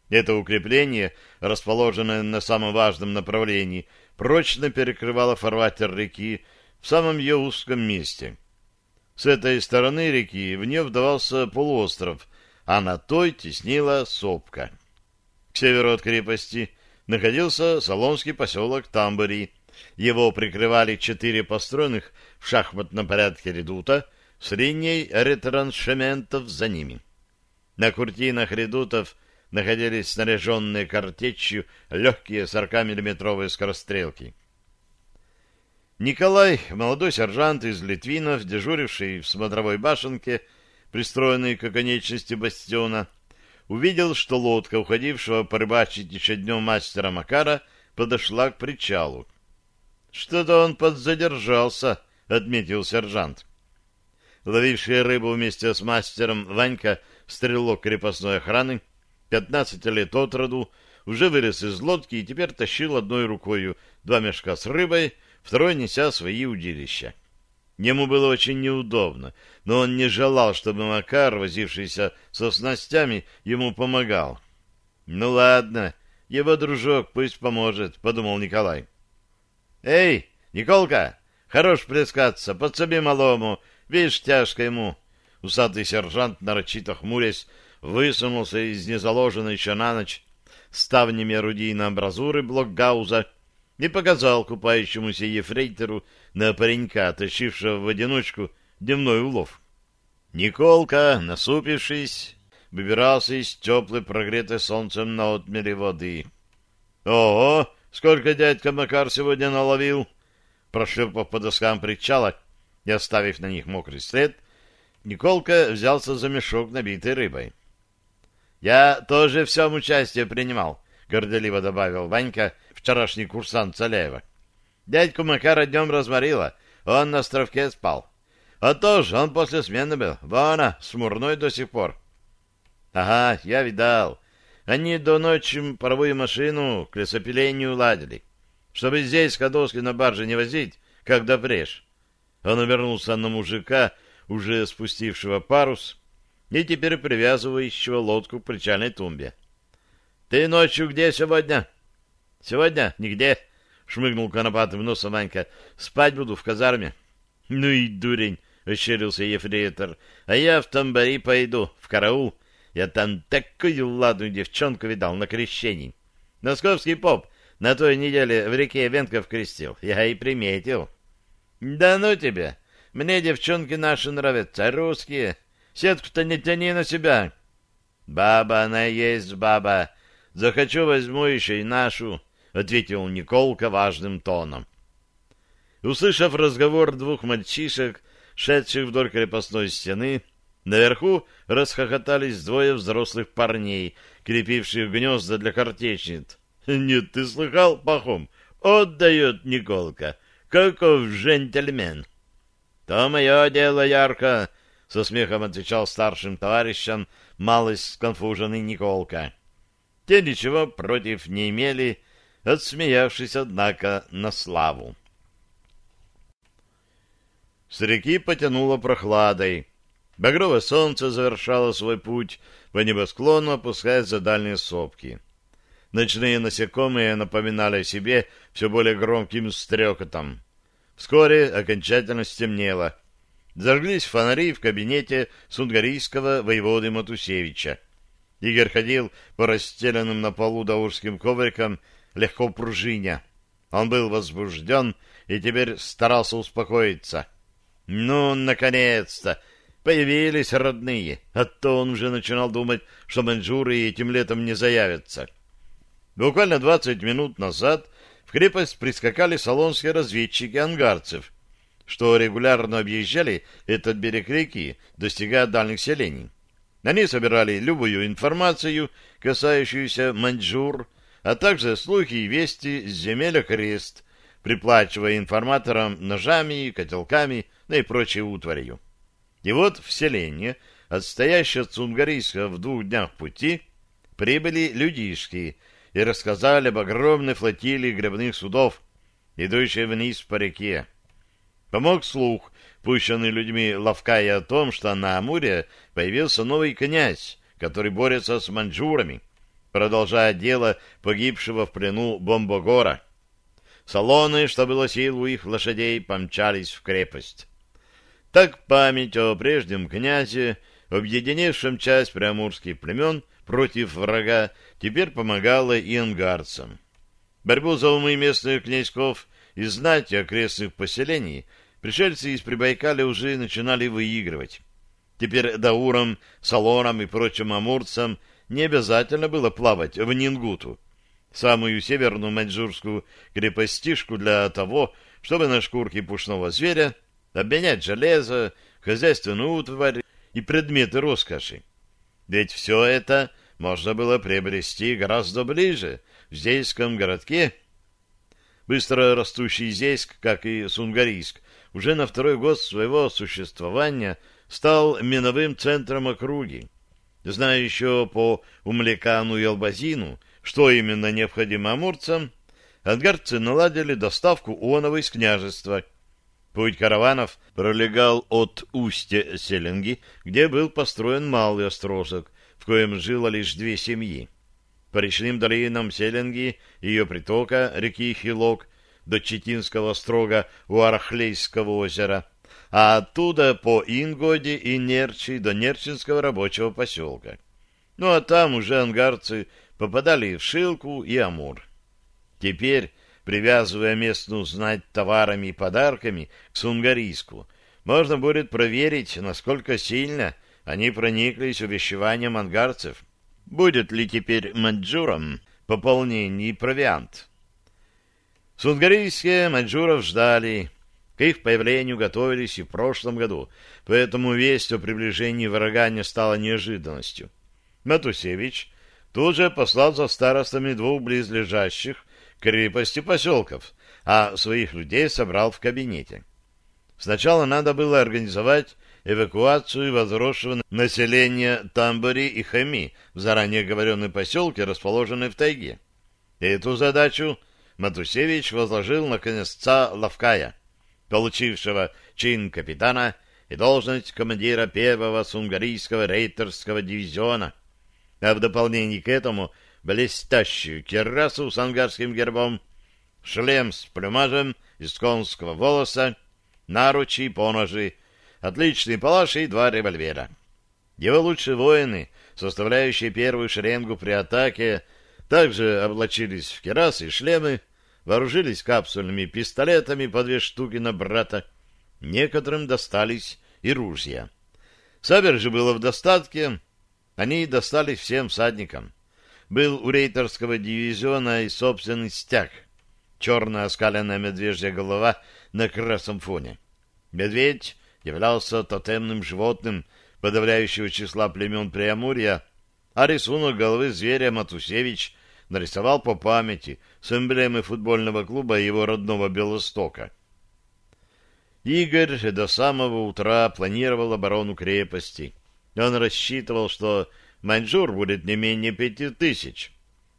Это укрепление, расположенное на самом важном направлении, прочно перекрывало фарватер реки в самом ее узком месте. С этой стороны реки в нее вдавался полуостров, а на той теснила сопка. К северу от крепости находился Солонский поселок Тамбори. Его прикрывали четыре построенных в шахматном порядке редута с линией ретраншементов за ними. На куртинах редутов находились снаряженные картечью легкие 40-миллиметровые скорострелки. Николай, молодой сержант из Литвинов, дежуривший в смотровой башенке, пристроенной к оконечности бастиона, увидел, что лодка, уходившего порыбачить еще днем мастера Макара, подошла к причалу. «Что-то он подзадержался», — отметил сержант. Ловивший рыбу вместе с мастером Ванька, стрелок крепостной охраны, пятнадцати лет от роду, уже вылез из лодки и теперь тащил одной рукой два мешка с рыбой, второй неся свои удилища. Ему было очень неудобно, но он не желал, чтобы Макар, возившийся со снастями, ему помогал. «Ну ладно, его дружок пусть поможет», — подумал Николай. «Эй, Николка, хорош плескаться, подсоби малому, видишь, тяжко ему». Усатый сержант, нарочито хмурясь, высунулся из незаложенной еще на ночь ставнями орудийной амбразуры блокгауза и показал купающемуся ефрейтору на паренька, тащившего в одиночку дневной улов. Николка, насупившись, выбирался из теплой, прогретой солнцем на отмеле воды. — Ого! Сколько дядька Макар сегодня наловил! Прошлепав по доскам причала и оставив на них мокрый след, Николка взялся за мешок, набитый рыбой. — Я тоже в всем участие принимал, — горделиво добавил Ванька, вчерашний курсант Целяева. Дядьку Макара днем разморило, он на островке спал. А тоже он после смены был, вон, смурной до сих пор. Ага, я видал. Они до ночи паровую машину к лесопилению ладили, чтобы здесь Ходовский на барже не возить, когда брешь. Он обернулся на мужика, уже спустившего парус, и теперь привязывающего лодку к причальной тумбе. — Ты ночью где сегодня? — Сегодня? Нигде. — шмыгнул конопатым носом Ванька. — Спать буду в казарме. — Ну и дурень! — ощерился ефрейтор. — А я в тамбари пойду, в караул. Я там такую ладную девчонку видал на крещении. Московский поп на той неделе в реке Венков крестил. Я и приметил. — Да ну тебе! Мне девчонки наши нравятся, русские. Сетку-то не тяни на себя. — Баба она есть баба. Захочу, возьму еще и нашу. ответил Николка важным тоном. Услышав разговор двух мальчишек, шедших вдоль крепостной стены, наверху расхохотались двое взрослых парней, крепивших гнезда для картечниц. — Нет, ты слыхал, Пахом? Отдает Николка. Каков джентльмен! — То мое дело, Ярко! — со смехом отвечал старшим товарищам малость сконфуженный Николка. Те ничего против не имели, отсмеявшись, однако, на славу. С реки потянуло прохладой. Багровое солнце завершало свой путь по небосклону, опускаясь за дальние сопки. Ночные насекомые напоминали о себе все более громким стрекотом. Вскоре окончательно стемнело. Зажглись фонари в кабинете сунгарийского воеводы Матусевича. Игорь ходил по расстеленным на полу даурским коврикам, легко пружиня. Он был возбужден и теперь старался успокоиться. Ну, наконец-то! Появились родные, а то он уже начинал думать, что маньчжуры этим летом не заявятся. Буквально двадцать минут назад в крепость прискакали салонские разведчики ангарцев, что регулярно объезжали этот берег реки, достигая дальних селений. Они собирали любую информацию, касающуюся маньчжур, а также слухи и вести с земель крест, приплачивая информаторам ножами, котелками, да и прочей утварью. И вот в селение, отстоящее от Цунгарийска в двух днях пути, прибыли людишки и рассказали об огромной флотилии гребных судов, идущей вниз по реке. Помог слух, пущенный людьми Лавкая о том, что на Амуре появился новый князь, который борется с маньчжурами, продолжая дело погибшего в плену Бомбогора. Салоны, что было сил у их лошадей, помчались в крепость. Так память о прежнем князе, объединившем часть преамурских племен против врага, теперь помогала и ангарцам. Борьбу за умы местных князьков и знати окрестных поселений пришельцы из Прибайкаля уже начинали выигрывать. Теперь даурам, салонам и прочим амурцам не обязательно было плавать в Нингуту, самую северную маньчжурскую крепостишку для того, чтобы на шкурке пушного зверя обменять железо, хозяйственную утварь и предметы роскоши. Ведь все это можно было приобрести гораздо ближе, в Зейском городке. Быстро растущий Зейск, как и Сунгарийск, уже на второй год своего существования стал миновым центром округи. Зная еще по Умлекану и Албазину, что именно необходимо амурцам, ангарцы наладили доставку оного из княжества – Путь караванов пролегал от устья Селенги, где был построен малый острожек, в коем жило лишь две семьи. По речным долинам Селенги и ее притока реки Хилок до Читинского строга у Арахлейского озера, а оттуда по Ингоде и Нерчи до Нерчинского рабочего поселка. Ну а там уже ангарцы попадали в Шилку и Амур. Теперь привязывая местную знать товарами и подарками к Сунгарийску, можно будет проверить, насколько сильно они прониклись увещеванием ангарцев. Будет ли теперь маньчжурам пополнение и провиант? Сунгарийские маньчжуров ждали. К их появлению готовились и в прошлом году, поэтому весть о приближении врага не стала неожиданностью. Матусевич тут же послал за старостами двух близлежащих крепости поселков, а своих людей собрал в кабинете. Сначала надо было организовать эвакуацию возросшего населения Тамбори и Хами в заранее говоренные поселки, расположенные в тайге. Эту задачу Матусевич возложил на конецца Лавкая, получившего чин капитана и должность командира первого сунгарийского рейтерского дивизиона, а в дополнение к этому – блестящую керасу с ангарским гербом, шлем с плюмажем из конского волоса, наручи и поножи, отличный палаш и два револьвера. Его лучшие воины, составляющие первую шеренгу при атаке, также облачились в керасы и шлемы, вооружились капсульными пистолетами по две штуки на брата. Некоторым достались и ружья. Сабер же было в достатке, они достались всем всадникам. был у рейтерского дивизиона и собственный стяг. Черная оскаленная медвежья голова на красном фоне. Медведь являлся тотемным животным подавляющего числа племен Преамурья, а рисунок головы зверя Матусевич нарисовал по памяти с эмблемой футбольного клуба его родного Белостока. Игорь до самого утра планировал оборону крепости. Он рассчитывал, что маньчжур будет не менее пяти тысяч.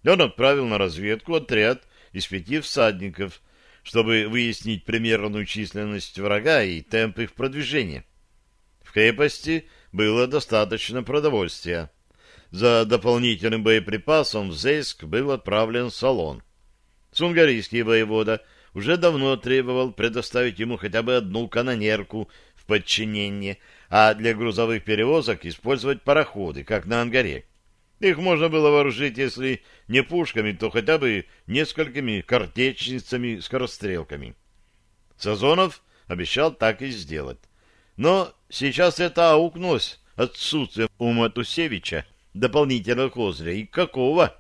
Он отправил на разведку отряд из пяти всадников, чтобы выяснить примерную численность врага и темп их продвижения. В крепости было достаточно продовольствия. За дополнительным боеприпасом в Зейск был отправлен салон. Сунгарийский воевода уже давно требовал предоставить ему хотя бы одну канонерку в подчинение, а для грузовых перевозок использовать пароходы, как на Ангаре. Их можно было вооружить, если не пушками, то хотя бы несколькими картечницами-скорострелками. Сазонов обещал так и сделать. Но сейчас это аукнулось отсутствием у Матусевича дополнительного козыря. И какого?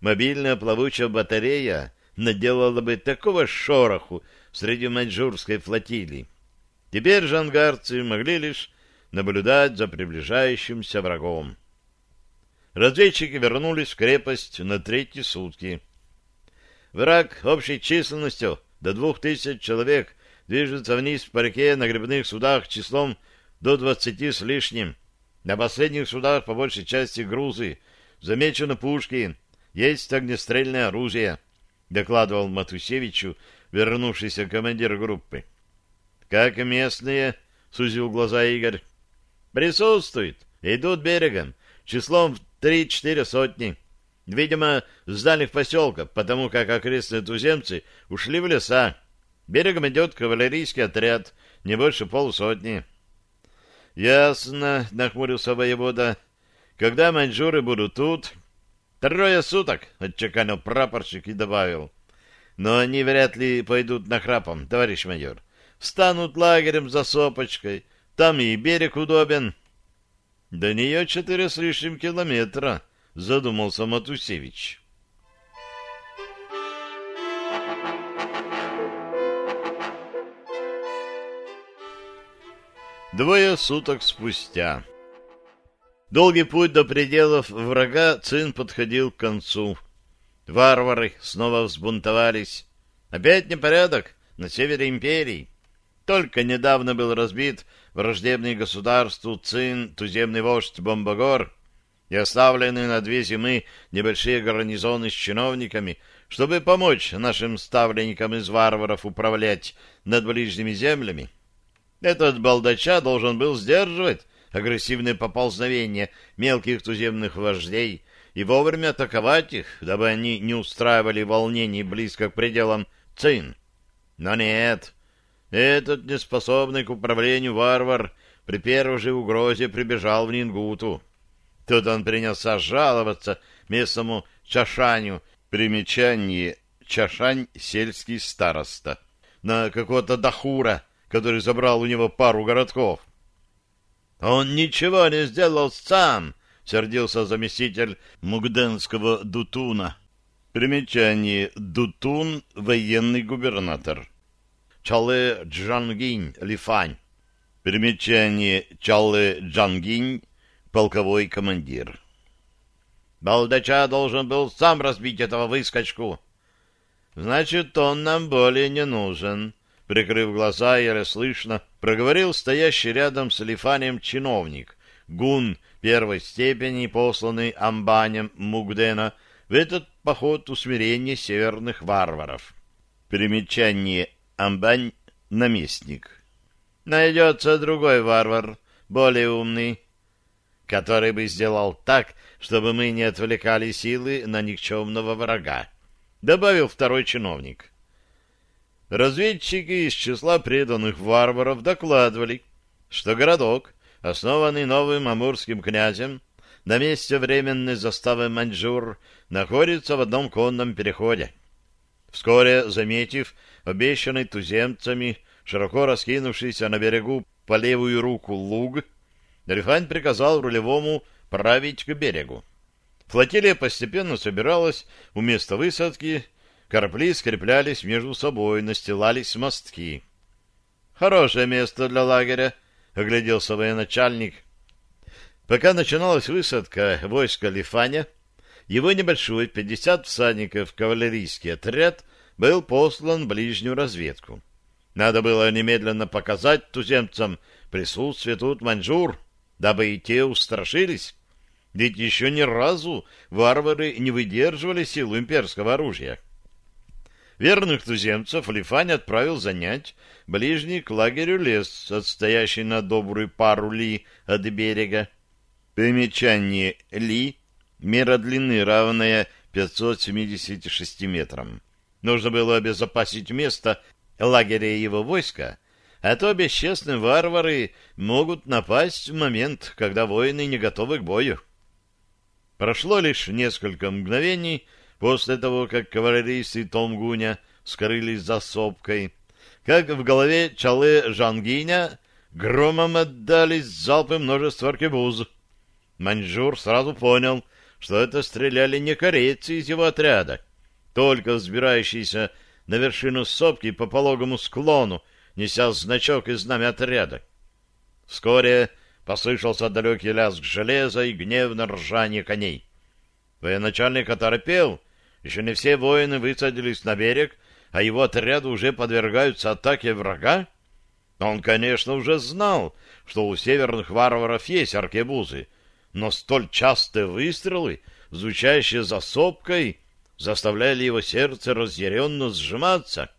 Мобильная плавучая батарея наделала бы такого шороху среди маньчжурской флотилии. Теперь же ангарцы могли лишь наблюдать за приближающимся врагом. Разведчики вернулись в крепость на третьи сутки. Враг общей численностью до двух тысяч человек движется вниз по реке на грибных судах числом до двадцати с лишним. На последних судах по большей части грузы, замечены пушки, есть огнестрельное оружие, докладывал Матусевичу вернувшийся командир группы. Как местные, сузил глаза Игорь. Присутствуют, идут берегом, числом в три-четыре сотни. Видимо, с дальних поселков, потому как окрестные туземцы ушли в леса. Берегом идет кавалерийский отряд, не больше полусотни. — Ясно, — нахмурился воевода. — Когда маньчжуры будут тут? — Трое суток, — отчеканил прапорщик и добавил. — Но они вряд ли пойдут нахрапом, товарищ майор. Встанут лагерем за сопочкой. Там и берег удобен. — До нее четыре с лишним километра, — задумался Матусевич. Двое суток спустя. Долгий путь до пределов врага Цин подходил к концу. Варвары снова взбунтовались. Опять непорядок на севере империи. Только недавно был разбит враждебный государству Цин, туземный вождь Бомбогор, и оставлены на две зимы небольшие гарнизоны с чиновниками, чтобы помочь нашим ставленникам из варваров управлять над ближними землями. Этот балдача должен был сдерживать агрессивные поползновения мелких туземных вождей и вовремя атаковать их, дабы они не устраивали волнений близко к пределам Цин. Но нет, этот неспособный к управлению варвар при первой же угрозе прибежал в Нингуту. Тут он принялся жаловаться местному Чашаню, примечание Чашань сельский староста, на какого-то Дахура, который забрал у него пару городков. «Он ничего не сделал сам!» — сердился заместитель Мугденского Дутуна. Примечание Дутун — военный губернатор. Чале Джангинь Лифань. Примечание Чале Джангинь — полковой командир. Балдача должен был сам разбить этого выскочку. Значит, он нам более не нужен, Прикрыв глаза, еле слышно, проговорил стоящий рядом с Лифанием чиновник, гун первой степени, посланный Амбанем Мугдена в этот поход усмирения северных варваров. Примечание Амбань — наместник. Найдется другой варвар, более умный, который бы сделал так, чтобы мы не отвлекали силы на никчемного врага, добавил второй чиновник. Разведчики из числа преданных варваров докладывали, что городок, основанный новым амурским князем, на месте временной заставы Маньчжур, находится в одном конном переходе. Вскоре, заметив обещанный туземцами, широко раскинувшийся на берегу по левую руку луг, Рифань приказал рулевому править к берегу. Флотилия постепенно собиралась у места высадки, корабли скреплялись между собой, настилались мостки. «Хорошее место для лагеря», — огляделся военачальник. Пока начиналась высадка войска Лифаня, его небольшой 50 всадников кавалерийский отряд был послан в ближнюю разведку. Надо было немедленно показать туземцам присутствие тут маньчжур, дабы и те устрашились. Ведь еще ни разу варвары не выдерживали силу имперского оружия. Верных туземцев Лифань отправил занять ближний к лагерю лес, отстоящий на добрую пару ли от берега. Примечание «ли» — мера длины, равная 576 метрам. Нужно было обезопасить место лагеря его войска, а то бесчестные варвары могут напасть в момент, когда воины не готовы к бою. Прошло лишь несколько мгновений после того, как кавалеристы Томгуня скрылись за сопкой, как в голове Чалы Жангиня громом отдались залпы множества аркебуз. Маньчжур сразу понял, что это стреляли не корейцы из его отряда, только взбирающиеся на вершину сопки по пологому склону, неся значок и знамя отряда. Вскоре Послышался далекий лязг железа и гневное ржание коней. Военачальник оторопел. Еще не все воины высадились на берег, а его отряды уже подвергаются атаке врага. Он, конечно, уже знал, что у северных варваров есть аркебузы, но столь частые выстрелы, звучащие за сопкой, заставляли его сердце разъяренно сжиматься.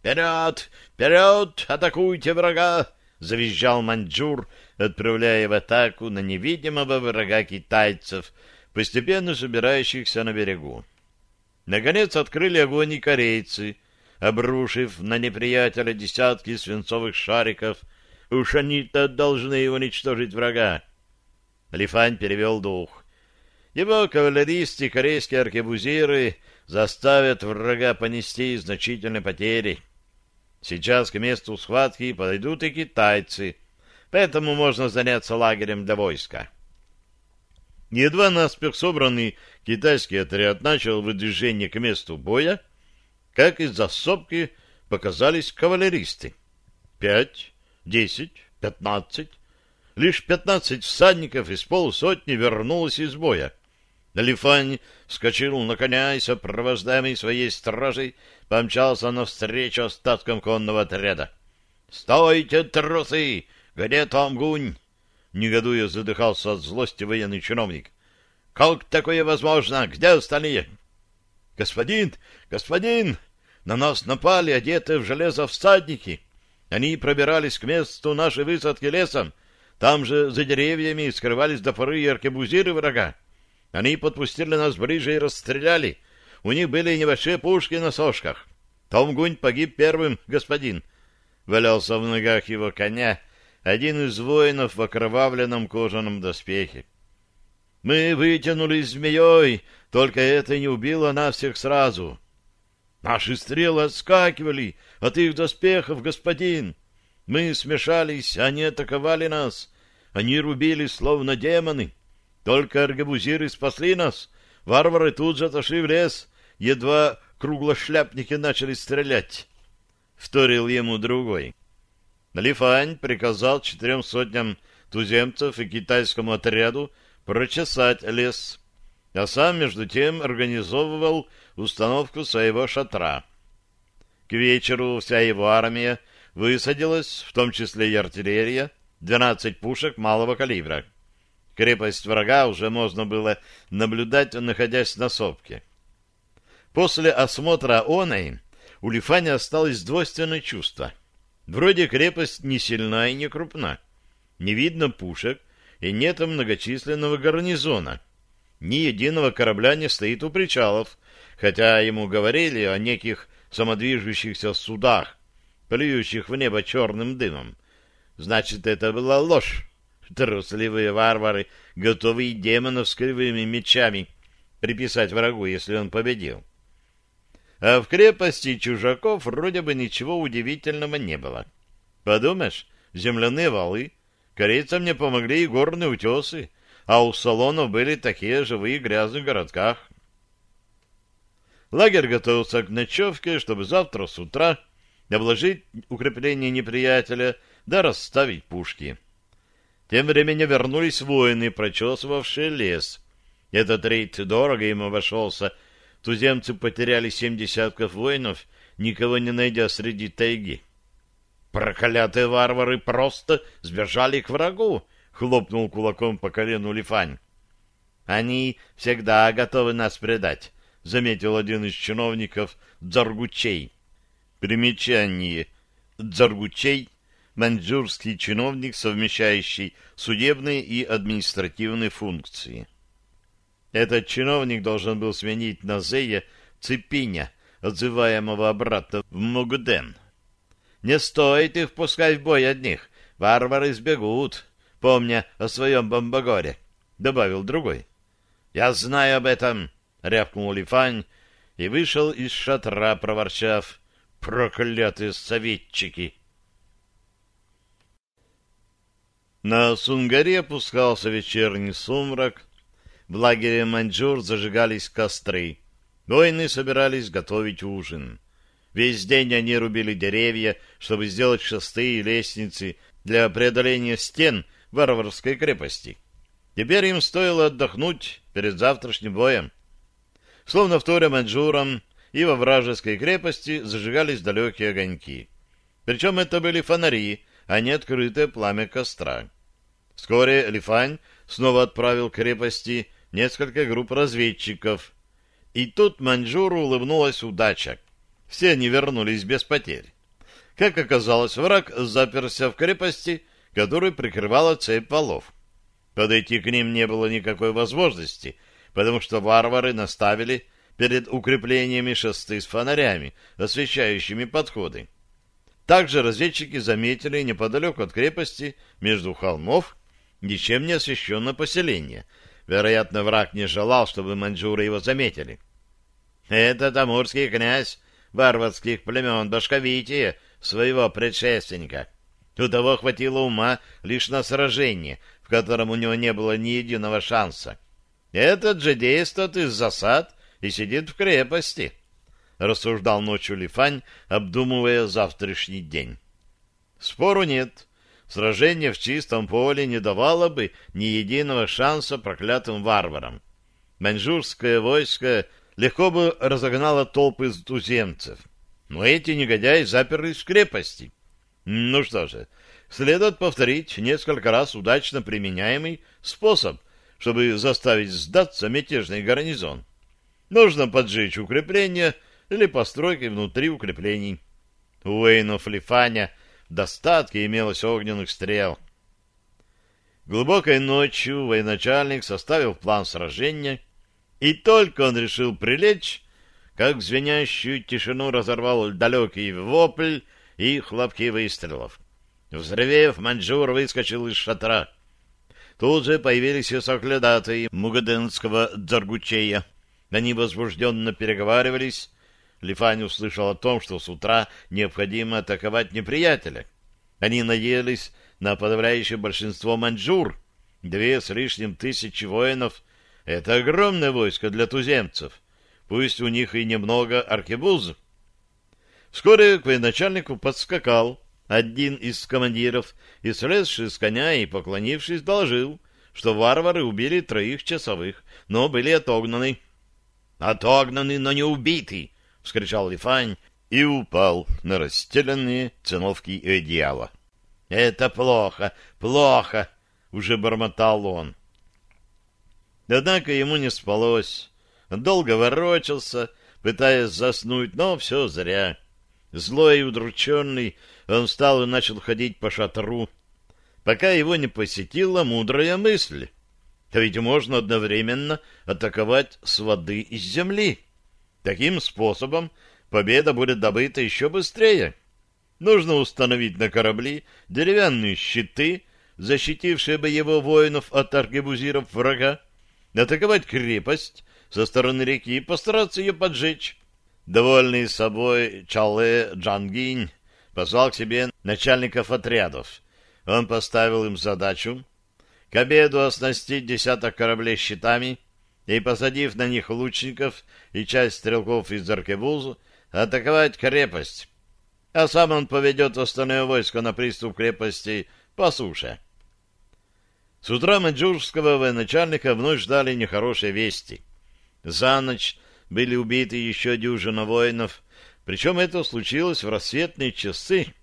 «Вперед! Вперед! Атакуйте врага!» — завизжал Маньчжур, отправляя в атаку на невидимого врага китайцев, постепенно собирающихся на берегу. Наконец открыли огонь и корейцы, обрушив на неприятеля десятки свинцовых шариков. Уж они-то должны уничтожить врага. Лифань перевел дух. Его кавалеристы, корейские аркебузиры заставят врага понести значительные потери. Сейчас к месту схватки подойдут и китайцы — поэтому можно заняться лагерем для войска. Едва наспех собранный китайский отряд начал выдвижение к месту боя, как из-за сопки показались кавалеристы. Пять, десять, пятнадцать. Лишь пятнадцать всадников из полусотни вернулось из боя. Лифань вскочил на коня и, сопровождаемый своей стражей, помчался навстречу остаткам конного отряда. «Стойте, трусы! «Где Томгунь?» — негодуя задыхался от злости военный чиновник. «Как такое возможно? Где остальные?» «Господин! Господин! На нас напали, одетые в железо всадники. Они пробирались к месту нашей высадки лесом. Там же за деревьями скрывались допоры и аркебузиры врага. Они подпустили нас ближе и расстреляли. У них были небольшие пушки на сошках. Томгунь погиб первым, господин. Валялся в ногах его коня, один из воинов в окровавленном кожаном доспехе. Мы вытянулись змеей, только это не убило нас всех сразу. Наши стрелы отскакивали от их доспехов, господин. Мы смешались, они атаковали нас. Они рубили, словно демоны. Только аргабузиры спасли нас. Варвары тут же отошли в лес. Едва круглошляпники начали стрелять. Вторил ему другой. Лифань приказал четырем сотням туземцев и китайскому отряду прочесать лес, а сам, между тем, организовывал установку своего шатра. К вечеру вся его армия высадилась, в том числе и артиллерия, 12 пушек малого калибра. Крепость врага уже можно было наблюдать, находясь на сопке. После осмотра оной у Лифаня осталось двойственное чувство — Вроде крепость не сильна и не крупна. Не видно пушек и нет многочисленного гарнизона. Ни единого корабля не стоит у причалов, хотя ему говорили о неких самодвижущихся судах, плюющих в небо черным дымом. Значит, это была ложь. Трусливые варвары, готовые демонов с кривыми мечами приписать врагу, если он победил. А в крепости чужаков вроде бы ничего удивительного не было. Подумаешь, земляные валы, корейцам не помогли и горные утесы, а у салонов были такие в грязных городках. Лагерь готовился к ночевке, чтобы завтра с утра обложить укрепление неприятеля да расставить пушки. Тем временем вернулись воины, прочесывавшие лес. Этот рейд дорого им обошелся. Туземцы потеряли семь десятков воинов, никого не найдя среди тайги. «Проклятые варвары просто сбежали к врагу!» — хлопнул кулаком по колену Лифань. «Они всегда готовы нас предать», — заметил один из чиновников Дзаргучей. Примечание. Дзаргучей — маньчжурский чиновник, совмещающий судебные и административные функции. Этот чиновник должен был сменить Назея Цепиня, отзываемого обратно в Мугден. Не стоит их пускать в бой одних. Варвары сбегут, помня о своем бомбогоре, — добавил другой. — Я знаю об этом, — рявкнул Лифань и вышел из шатра, проворчав. — Проклятые советчики! На Сунгаре опускался вечерний сумрак. В лагере маньчжур зажигались костры. Воины собирались готовить ужин. Весь день они рубили деревья, чтобы сделать шесты и лестницы для преодоления стен варварской крепости. Теперь им стоило отдохнуть перед завтрашним боем. Словно вторя маньчжурам, и во вражеской крепости зажигались далекие огоньки. Причем это были фонари, а не открытое пламя костра. Вскоре Лифань снова отправил к крепости несколько групп разведчиков. И тут маньчжуру улыбнулась удача. Все они вернулись без потерь. Как оказалось, враг заперся в крепости, которую прикрывала цепь валов. Подойти к ним не было никакой возможности, потому что варвары наставили перед укреплениями шесты с фонарями, освещающими подходы. Также разведчики заметили неподалеку от крепости, между холмов, ничем не освещенное поселение. Вероятно, враг не желал, чтобы маньчжуры его заметили. «Это тамурский князь варварских племен Башковития, своего предшественника. У того хватило ума лишь на сражение, в котором у него не было ни единого шанса. Этот же действует из засад и сидит в крепости, — рассуждал ночью Лифань, обдумывая завтрашний день. Спору нет. Сражение в чистом поле не давало бы ни единого шанса проклятым варварам. Маньчжурское войско легко бы разогнало толпы туземцев, но эти негодяи заперлись в крепости. Ну что же, следует повторить несколько раз удачно применяемый способ, чтобы заставить сдаться мятежный гарнизон. Нужно поджечь укрепления или постройки внутри укреплений. У Уэйнов Лифаня достатке имелось огненных стрел. Глубокой ночью военачальник составил план сражения, и только он решил прилечь, как звенящую тишину разорвал далекий вопль и хлопки выстрелов. Взрывев, маньчжур выскочил из шатра. Тут же появились и соглядатые мугаденского дзаргучея. Они возбужденно переговаривались. Лифань услышал о том, что с утра необходимо атаковать неприятеля. Они надеялись на подавляющее большинство маньчжур. Две с лишним тысячи воинов — это огромное войско для туземцев. Пусть у них и немного аркебуз. Вскоре к военачальнику подскакал один из командиров и, слезший с коня и поклонившись, доложил, что варвары убили троих часовых, но были отогнаны. «Отогнаны, но не убиты!» — вскричал Лифань и упал на расстеленные циновки и одеяло. «Это плохо, плохо!» — уже бормотал он. Однако ему не спалось. долго ворочался, пытаясь заснуть, но все зря. Злой и удрученный, он встал и начал ходить по шатру, пока его не посетила мудрая мысль. То ведь можно одновременно атаковать с воды и с земли. Таким способом победа будет добыта еще быстрее. Нужно установить на корабли деревянные щиты, защитившие бы его воинов от аркебузиров врага, атаковать крепость со стороны реки и постараться ее поджечь. Довольный собой Чале Джангинь позвал к себе начальников отрядов. Он поставил им задачу к обеду оснастить десяток кораблей щитами и, посадив на них лучников и часть стрелков из аркебузу, атаковать крепость, а сам он поведет остальное войско на приступ крепости по суше. С утра маньчжурского военачальника вновь ждали нехорошие вести. За ночь были убиты еще дюжина воинов, причем это случилось в рассветные часы,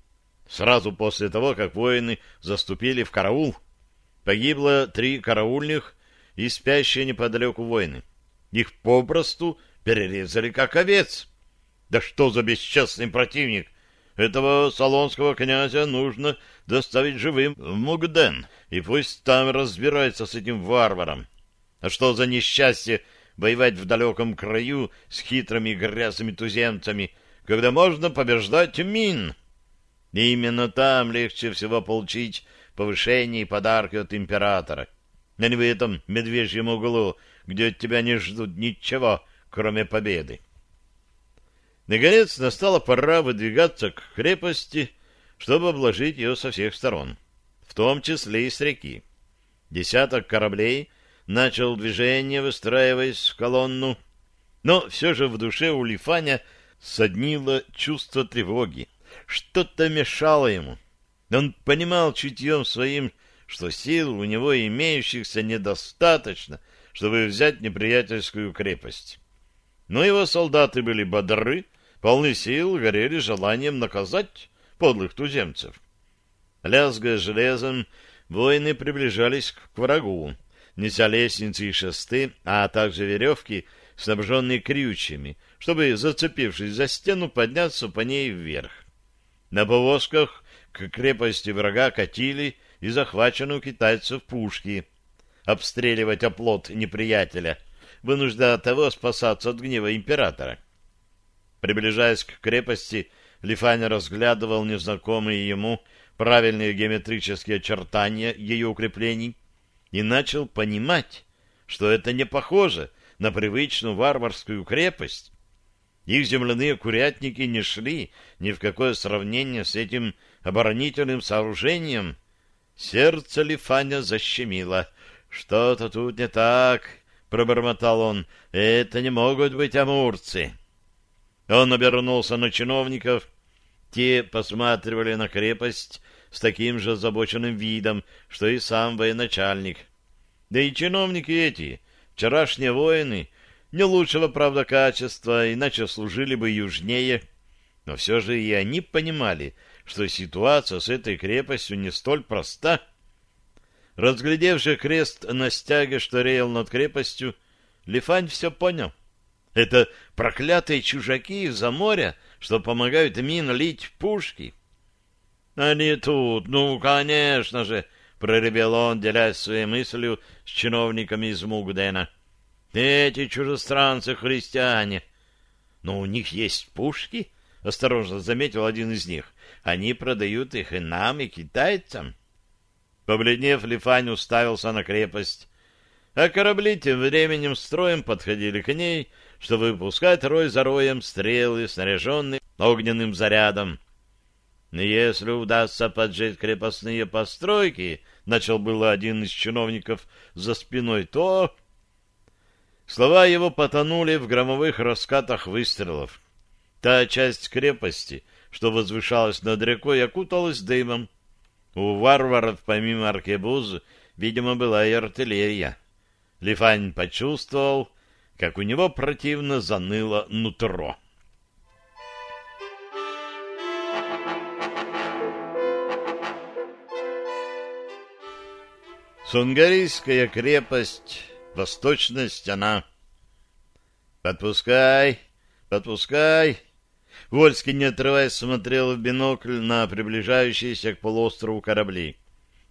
сразу после того, как воины заступили в караул. Погибло три караульных и спящие неподалеку воины. Их попросту перерезали как овец. Да что за бесчестный противник! Этого салонского князя нужно доставить живым в Мугден, и пусть там разбирается с этим варваром. А что за несчастье воевать в далеком краю с хитрыми грязными туземцами, когда можно побеждать мин? И именно там легче всего получить повышение и подарки от императора, а не в этом медвежьем углу, где от тебя не ждут ничего, кроме победы. Наконец настала пора выдвигаться к крепости, чтобы обложить ее со всех сторон, в том числе и с реки. Десяток кораблей начал движение, выстраиваясь в колонну, но все же в душе у Лифаня соднило чувство тревоги. Что-то мешало ему. Он понимал чутьем своим, что сил у него имеющихся недостаточно, чтобы взять неприятельскую крепость. Но его солдаты были бодры, полны сил, горели желанием наказать подлых туземцев. Лязгая железом, воины приближались к врагу, неся лестницы и шесты, а также веревки, снабженные крючьями, чтобы, зацепившись за стену, подняться по ней вверх. На повозках к крепости врага катили и захваченные у китайцев пушки, обстреливать оплот неприятеля, вынуждая того спасаться от гнева императора. Приближаясь к крепости, Лифаня разглядывал незнакомые ему правильные геометрические очертания ее укреплений и начал понимать, что это не похоже на привычную варварскую крепость. Их земляные курятники не шли ни в какое сравнение с этим оборонительным сооружением. Сердце Лифаня защемило. «Что-то тут не так», — пробормотал он. «Это не могут быть амурцы». Он обернулся на чиновников. Те посматривали на крепость с таким же озабоченным видом, что и сам военачальник. Да и чиновники эти, вчерашние воины, не лучшего, правда, качества, иначе служили бы южнее. Но все же и они понимали, что ситуация с этой крепостью не столь проста. Разглядевший крест на стяге, что реял над крепостью, Лифань все понял — это проклятые чужаки из-за моря, что помогают мин лить в пушки. — Они тут, ну, конечно же, — проревел он, делясь своей мыслью с чиновниками из Мугдена. — Эти чужестранцы-христиане. — Но у них есть пушки, — осторожно заметил один из них. — Они продают их и нам, и китайцам. Побледнев, Лифань уставился на крепость. А корабли тем временем строем подходили к ней, — чтобы выпускать рой за роем стрелы, снаряженные огненным зарядом. «Если удастся поджечь крепостные постройки», — начал было один из чиновников за спиной, — то... Слова его потонули в громовых раскатах выстрелов. Та часть крепости, что возвышалась над рекой, окуталась дымом. У варваров, помимо аркебуз, видимо, была и артиллерия. Лифань почувствовал, как у него противно заныло нутро. Сунгарийская крепость, восточная стена. «Подпускай, подпускай!» Вольский, не отрываясь, смотрел в бинокль на приближающиеся к полуострову корабли.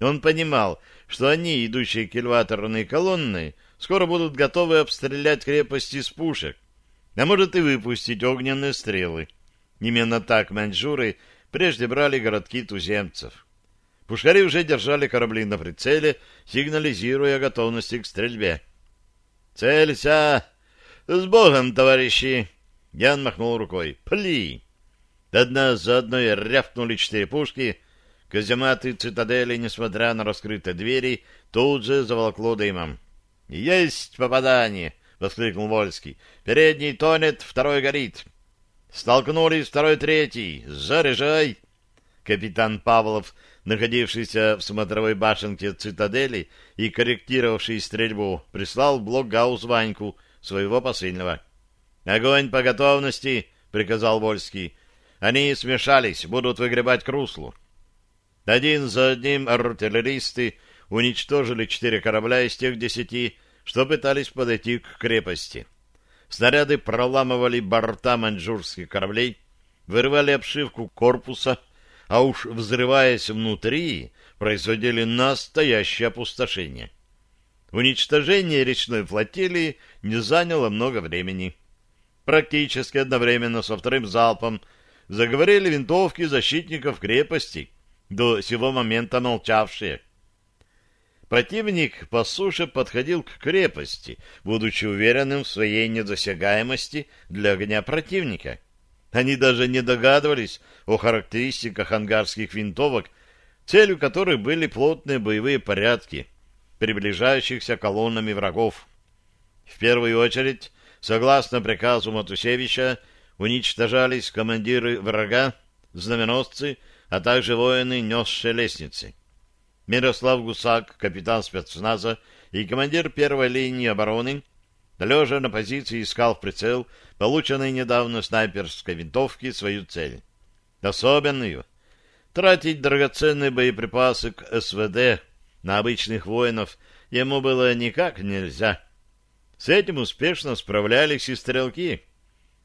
Он понимал, что они, идущие к эльваторной колонной, скоро будут готовы обстрелять крепости из пушек, а может и выпустить огненные стрелы. Именно так маньчжуры прежде брали городки туземцев. Пушкари уже держали корабли на прицеле, сигнализируя о готовности к стрельбе. «Целься! С Богом, товарищи!» Ян махнул рукой. «Пли!» Одна за одной рявкнули четыре пушки. Казематы цитадели, несмотря на раскрытые двери, тут же заволокло дымом. «Есть попадание!» — воскликнул Вольский. «Передний тонет, второй горит». «Столкнулись, второй, третий. Заряжай!» Капитан Павлов, находившийся в смотровой башенке цитадели и корректировавший стрельбу, прислал блок Гаус Ваньку, своего посыльного. «Огонь по готовности!» — приказал Вольский. «Они смешались, будут выгребать к руслу». Один за одним артиллеристы уничтожили четыре корабля из тех десяти, что пытались подойти к крепости. Снаряды проламывали борта маньчжурских кораблей, вырывали обшивку корпуса, а уж взрываясь внутри, производили настоящее опустошение. Уничтожение речной флотилии не заняло много времени. Практически одновременно со вторым залпом заговорили винтовки защитников крепости, до сего момента молчавшие. Противник по суше подходил к крепости, будучи уверенным в своей недосягаемости для огня противника. Они даже не догадывались о характеристиках ангарских винтовок, целью которых были плотные боевые порядки — приближающихся колоннами врагов. В первую очередь, согласно приказу Матусевича, уничтожались командиры врага, знаменосцы, а также воины, несшие лестницы. Мирослав Гусак, капитан спецназа и командир первой линии обороны, лежа на позиции, искал в прицел полученной недавно снайперской винтовки свою цель. Особенную — тратить драгоценные боеприпасы к СВД — на обычных воинов ему было никак нельзя. С этим успешно справлялись и стрелки.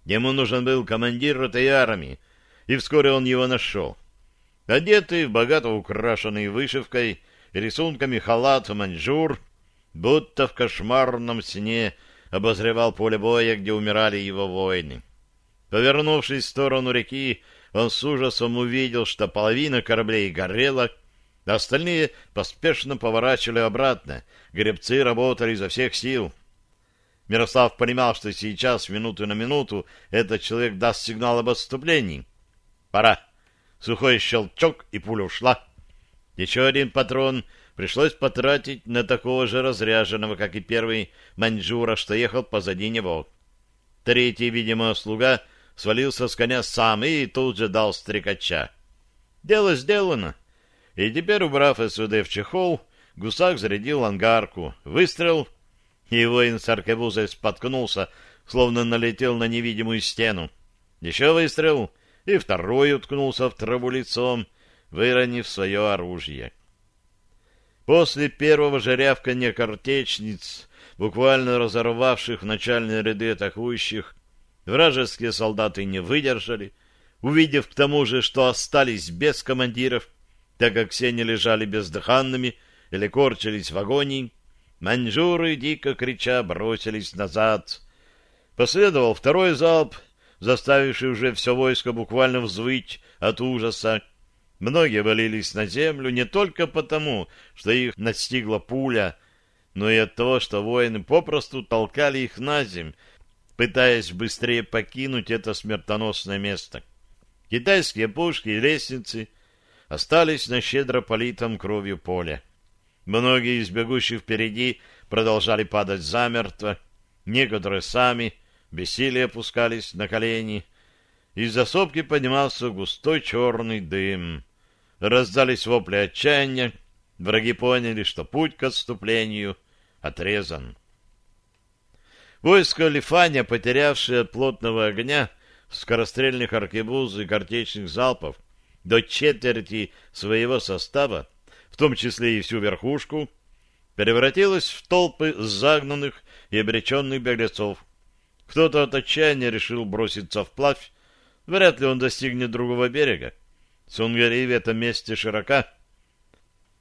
Ему нужен был командир этой армии, и вскоре он его нашел. Одетый в богато украшенный вышивкой рисунками халат маньчжур, будто в кошмарном сне обозревал поле боя, где умирали его воины. Повернувшись в сторону реки, он с ужасом увидел, что половина кораблей горела, Остальные поспешно поворачивали обратно. Гребцы работали изо всех сил. Мирослав понимал, что сейчас, минуту на минуту, этот человек даст сигнал об отступлении. Пора. Сухой щелчок, и пуля ушла. Еще один патрон пришлось потратить на такого же разряженного, как и первый маньчжура, что ехал позади него. Третий, видимо, слуга свалился с коня сам и тут же дал стрекача. Дело сделано. И теперь, убрав СВД в чехол, гусак зарядил ангарку. Выстрел, и воин с аркебузой споткнулся, словно налетел на невидимую стену. Еще выстрел, и второй уткнулся в траву лицом, выронив свое оружие. После первого же рявканья картечниц, буквально разорвавших начальные ряды атакующих, вражеские солдаты не выдержали, увидев к тому же, что остались без командиров, так как все они лежали бездыханными или корчились в агонии, маньчжуры, дико крича, бросились назад. Последовал второй залп, заставивший уже все войско буквально взвыть от ужаса. Многие валились на землю не только потому, что их настигла пуля, но и от того, что воины попросту толкали их на земь, пытаясь быстрее покинуть это смертоносное место. Китайские пушки и лестницы — остались на щедро политом кровью поле. Многие из бегущих впереди продолжали падать замертво, некоторые сами бессилие опускались на колени. Из-за сопки поднимался густой черный дым. Раздались вопли отчаяния, враги поняли, что путь к отступлению отрезан. Войско Лифания, потерявшее от плотного огня, скорострельных аркебуз и картечных залпов, до четверти своего состава, в том числе и всю верхушку, превратилась в толпы загнанных и обреченных беглецов. Кто-то от отчаяния решил броситься вплавь, вряд ли он достигнет другого берега. Сунгари в этом месте широка.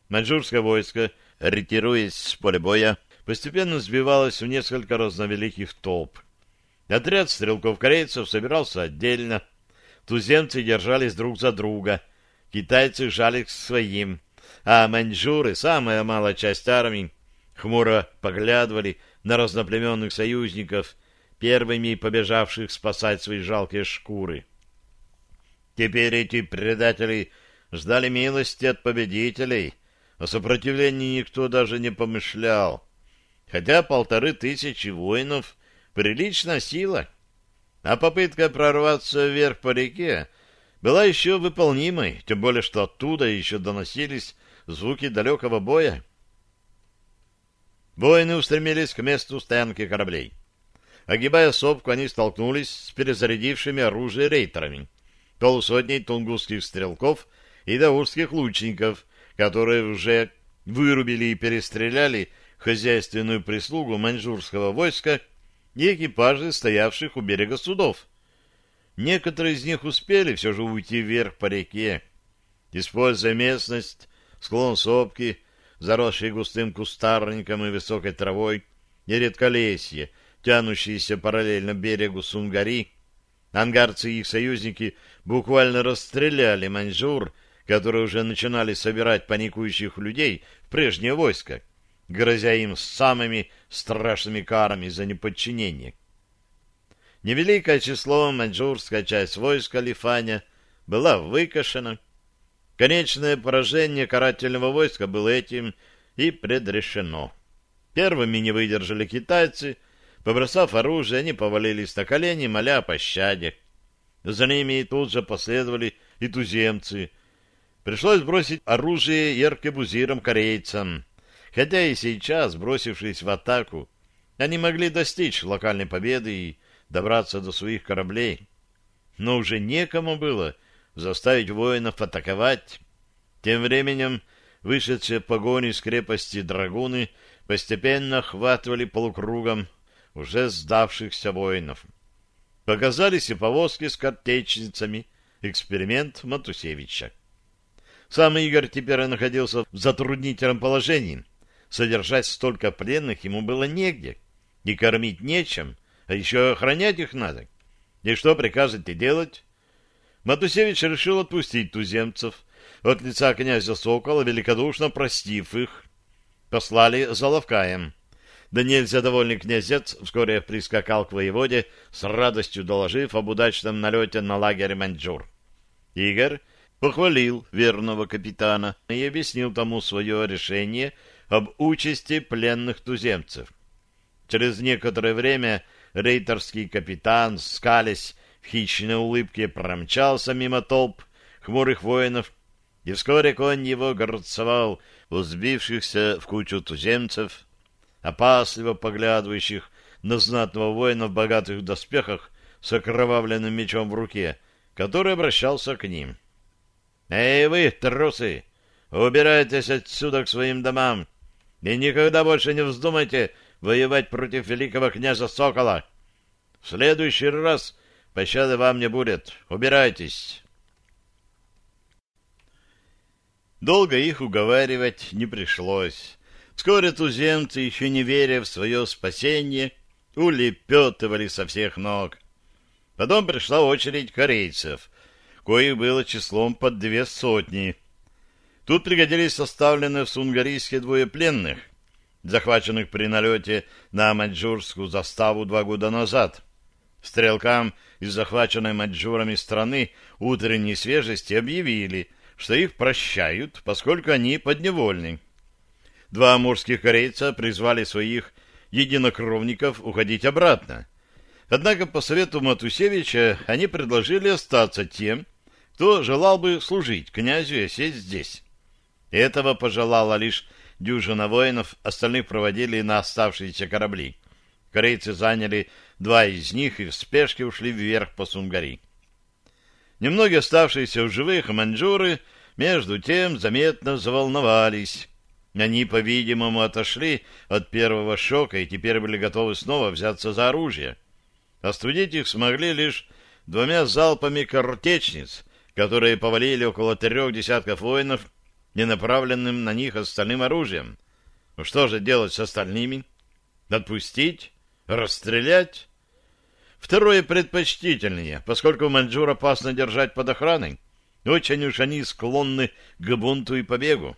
Маньчжурское войско, ретируясь с поля боя, постепенно сбивалось в несколько разновеликих толп. Отряд стрелков-корейцев собирался отдельно, Туземцы держались друг за друга, китайцы жали к своим, а маньчжуры, самая малая часть армии, хмуро поглядывали на разноплеменных союзников, первыми побежавших спасать свои жалкие шкуры. Теперь эти предатели ждали милости от победителей, о сопротивлении никто даже не помышлял. Хотя полторы тысячи воинов — приличная сила, а попытка прорваться вверх по реке была еще выполнимой, тем более что оттуда еще доносились звуки далекого боя. Воины устремились к месту стоянки кораблей. Огибая сопку, они столкнулись с перезарядившими оружие рейтерами, полусотней тунгусских стрелков и даурских лучников, которые уже вырубили и перестреляли хозяйственную прислугу маньчжурского войска и экипажи, стоявших у берега судов. Некоторые из них успели все же уйти вверх по реке, используя местность, склон сопки, заросший густым кустарником и высокой травой, и редколесье, тянущиеся параллельно берегу Сунгари, ангарцы и их союзники буквально расстреляли маньчжур, которые уже начинали собирать паникующих людей в прежнее войско, грозя им самыми страшными карами за неподчинение. Невеликое число маньчжурская часть войска Лифаня была выкашена. Конечное поражение карательного войска было этим и предрешено. Первыми не выдержали китайцы, побросав оружие, они повалились на колени, моля о пощаде. За ними тут же последовали и туземцы. Пришлось бросить оружие и корейцам. Хотя и сейчас, бросившись в атаку, они могли достичь локальной победы и добраться до своих кораблей. Но уже некому было заставить воинов атаковать. Тем временем вышедшие погони с крепости драгуны постепенно охватывали полукругом уже сдавшихся воинов. Показались и повозки с картечницами, эксперимент Матусевича. Сам Игорь теперь находился в затруднительном положении. Содержать столько пленных ему было негде, и кормить нечем, а еще охранять их надо. И что прикажете делать? Матусевич решил отпустить туземцев от лица князя Сокола, великодушно простив их. Послали за Ловкаем. Да нельзя довольный князец вскоре прискакал к воеводе, с радостью доложив об удачном налете на лагерь Маньчжур. Игорь похвалил верного капитана и объяснил тому свое решение об участи пленных туземцев. Через некоторое время рейтерский капитан, скалясь в хищной улыбке, промчался мимо толп хмурых воинов, и вскоре конь его горцевал у сбившихся в кучу туземцев, опасливо поглядывающих на знатного воина в богатых доспехах с окровавленным мечом в руке, который обращался к ним. «Эй вы, трусы! Убирайтесь отсюда к своим домам и никогда больше не вздумайте воевать против великого князя Сокола. В следующий раз пощады вам не будет. Убирайтесь!» Долго их уговаривать не пришлось. Вскоре туземцы, еще не веря в свое спасение, улепетывали со всех ног. Потом пришла очередь корейцев, коих было числом под две сотни. Тут пригодились составленные в Сунгарийске двое пленных, захваченных при налете на маньчжурскую заставу два года назад. Стрелкам из захваченной маньчжурами страны утренней свежести объявили, что их прощают, поскольку они подневольны. Два амурских корейца призвали своих единокровников уходить обратно. Однако по совету Матусевича они предложили остаться тем, кто желал бы служить князю и сесть здесь. Этого пожелала лишь дюжина воинов, остальных проводили на оставшиеся корабли. Корейцы заняли два из них и в спешке ушли вверх по Сунгари. Немногие оставшиеся в живых маньчжуры между тем заметно заволновались. Они, по-видимому, отошли от первого шока и теперь были готовы снова взяться за оружие. Остудить их смогли лишь двумя залпами картечниц, которые повалили около трех десятков воинов не направленным на них остальным оружием. Ну что же делать с остальными? Отпустить? Расстрелять? Второе предпочтительнее, поскольку маньчжур опасно держать под охраной. Очень уж они склонны к бунту и побегу.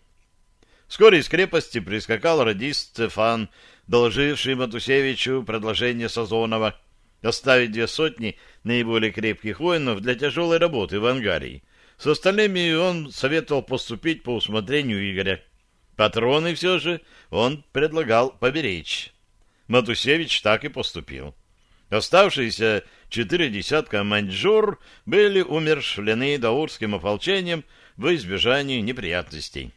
Вскоре из крепости прискакал радист Стефан, доложивший Матусевичу предложение Сазонова оставить две сотни наиболее крепких воинов для тяжелой работы в Ангарии, С остальными он советовал поступить по усмотрению Игоря. Патроны все же он предлагал поберечь. Матусевич так и поступил. Оставшиеся четыре десятка маньчжур были умершлены даурским ополчением во избежание неприятностей.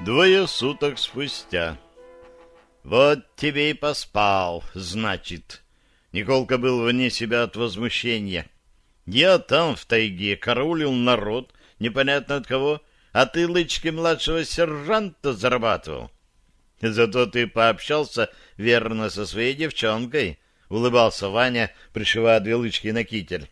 Двое суток спустя. «Вот тебе и поспал, значит». Николка был вне себя от возмущения. «Я там, в тайге, караулил народ, непонятно от кого, а ты лычки младшего сержанта зарабатывал». «Зато ты пообщался верно со своей девчонкой», — улыбался Ваня, пришивая две лычки на китель.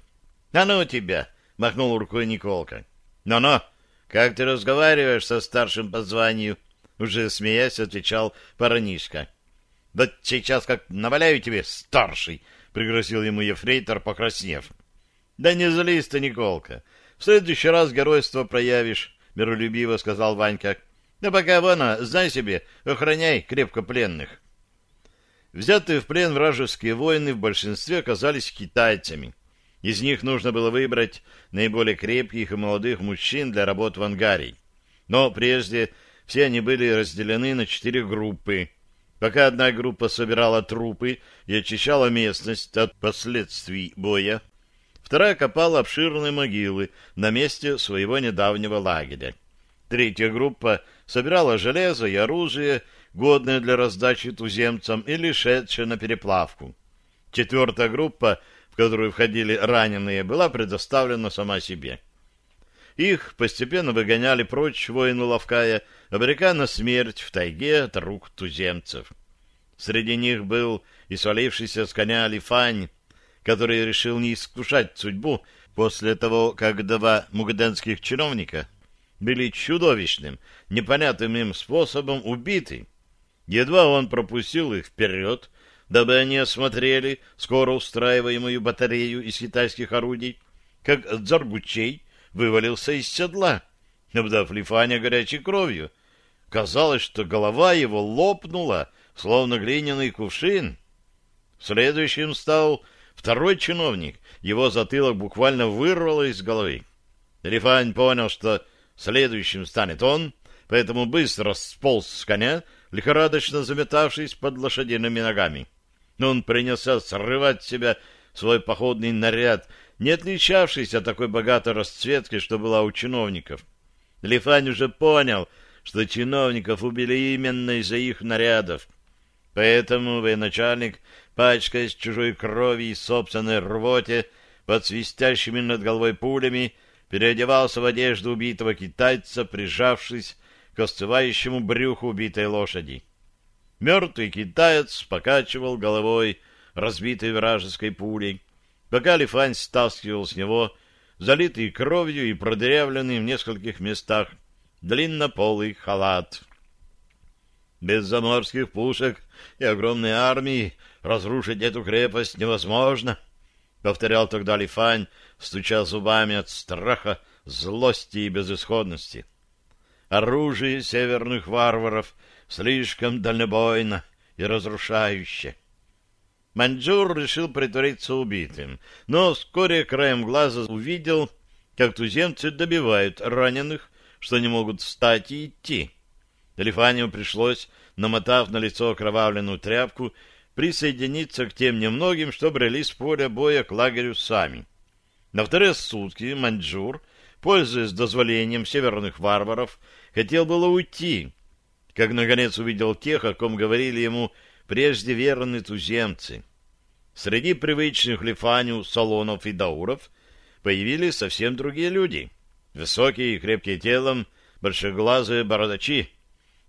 «А ну тебя!» — махнул рукой Николка. «Ну-ну, как ты разговариваешь со старшим по званию?» Уже смеясь, отвечал парнишка. — Да сейчас как наваляю тебе, старший! — пригрозил ему ефрейтор, покраснев. — Да не злись ты, Николка. В следующий раз геройство проявишь, — миролюбиво сказал Ванька. — Да пока, Вана, знай себе, охраняй крепко пленных. Взятые в плен вражеские воины в большинстве оказались китайцами. Из них нужно было выбрать наиболее крепких и молодых мужчин для работ в ангаре. Но прежде все они были разделены на четыре группы. Пока одна группа собирала трупы и очищала местность от последствий боя, вторая копала обширные могилы на месте своего недавнего лагеря. Третья группа собирала железо и оружие, годное для раздачи туземцам или шедшее на переплавку. Четвертая группа, в которую входили раненые, была предоставлена сама себе. Их постепенно выгоняли прочь воины Лавкая, обрекая на смерть в тайге от рук туземцев. Среди них был и свалившийся с коня Алифань, который решил не искушать судьбу после того, как два мугаденских чиновника были чудовищным, непонятным им способом убиты. Едва он пропустил их вперед, дабы они осмотрели скоро устраиваемую батарею из китайских орудий, как Дзаргучей вывалился из седла, обдав Лифаня горячей кровью. Казалось, что голова его лопнула, словно глиняный кувшин. Следующим стал второй чиновник. Его затылок буквально вырвало из головы. Лифань понял, что следующим станет он, поэтому быстро сполз с коня, лихорадочно заметавшись под лошадиными ногами. Но он принялся срывать с себя свой походный наряд, не отличавшийся от такой богатой расцветки, что была у чиновников. Лифань уже понял, что чиновников убили именно из-за их нарядов. Поэтому военачальник, пачкаясь чужой крови и собственной рвоте, под свистящими над головой пулями, переодевался в одежду убитого китайца, прижавшись к остывающему брюху убитой лошади. Мертвый китаец покачивал головой, разбитой вражеской пулей, пока Лифань стаскивал с него залитый кровью и продырявленный в нескольких местах длиннополый халат. Без заморских пушек и огромной армии разрушить эту крепость невозможно, — повторял тогда Лифань, стуча зубами от страха, злости и безысходности. Оружие северных варваров слишком дальнобойно и разрушающе. Маньчжур решил притвориться убитым, но вскоре краем глаза увидел, как туземцы добивают раненых, что не могут встать и идти. Элифанию пришлось, намотав на лицо окровавленную тряпку, присоединиться к тем немногим, что брели с поля боя к лагерю сами. На вторые сутки Маньчжур, пользуясь дозволением северных варваров, хотел было уйти, как наконец увидел тех, о ком говорили ему прежде верны туземцы. Среди привычных Лифанию салонов и дауров появились совсем другие люди. Высокие и крепкие телом, большеглазые бородачи.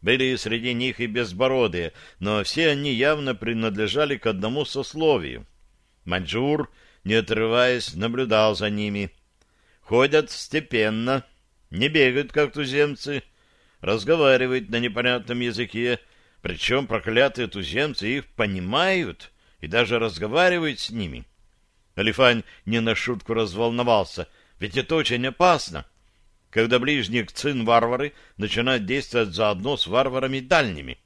Были среди них и безбородые, но все они явно принадлежали к одному сословию. Маньчжур, не отрываясь, наблюдал за ними. Ходят степенно, не бегают, как туземцы, разговаривают на непонятном языке, причем проклятые туземцы их понимают и даже разговаривают с ними. Алифань не на шутку разволновался, ведь это очень опасно, когда ближние к цин варвары начинают действовать заодно с варварами дальними.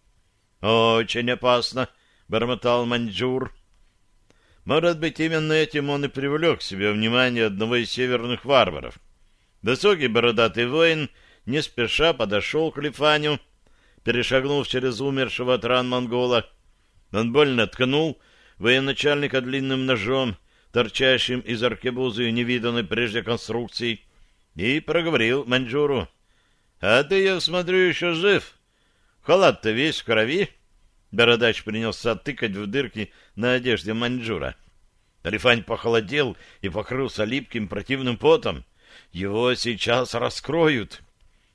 Очень опасно, бормотал Маньчжур. Может быть, именно этим он и привлек к себе внимание одного из северных варваров. Высокий бородатый воин не спеша подошел к Лифаню, перешагнув через умершего от ран монгола. Он больно ткнул военачальника длинным ножом, торчащим из аркебузы невиданной прежде конструкции, и проговорил Маньчжуру. — А ты, я смотрю, еще жив. Халат-то весь в крови. Бородач принялся тыкать в дырки на одежде Маньчжура. Рифань похолодел и покрылся липким противным потом. Его сейчас раскроют.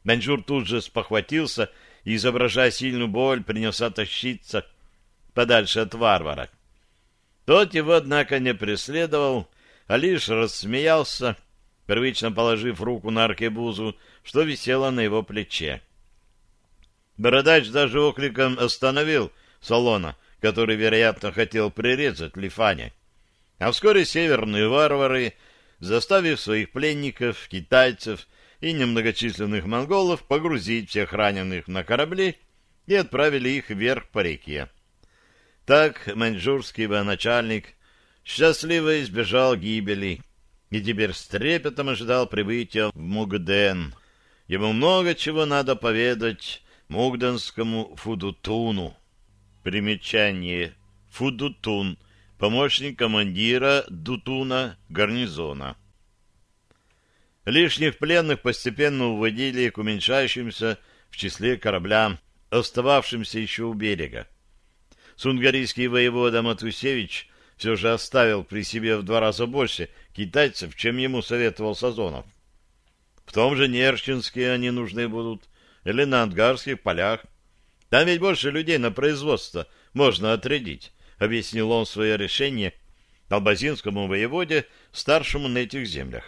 Маньчжур тут же спохватился и, изображая сильную боль, принялся тащиться подальше от варвара. Тот его, однако, не преследовал, а лишь рассмеялся, привычно положив руку на аркебузу, что висело на его плече. Бородач даже окликом остановил салона, который, вероятно, хотел прирезать Лифаня. А вскоре северные варвары, заставив своих пленников, китайцев и немногочисленных монголов погрузить всех раненых на корабли и отправили их вверх по реке. Так маньчжурский военачальник счастливо избежал гибели и теперь с трепетом ожидал прибытия в Мугден. Ему много чего надо поведать мугденскому Фудутуну. Примечание. Фудутун. Помощник командира Дутуна гарнизона. Лишних пленных постепенно уводили к уменьшающимся в числе кораблям, остававшимся еще у берега. Сунгарийский воевода Матусевич все же оставил при себе в два раза больше китайцев, чем ему советовал Сазонов. В том же Нерчинске они нужны будут, или на Ангарских полях. Там ведь больше людей на производство можно отрядить, объяснил он свое решение албазинскому воеводе, старшему на этих землях.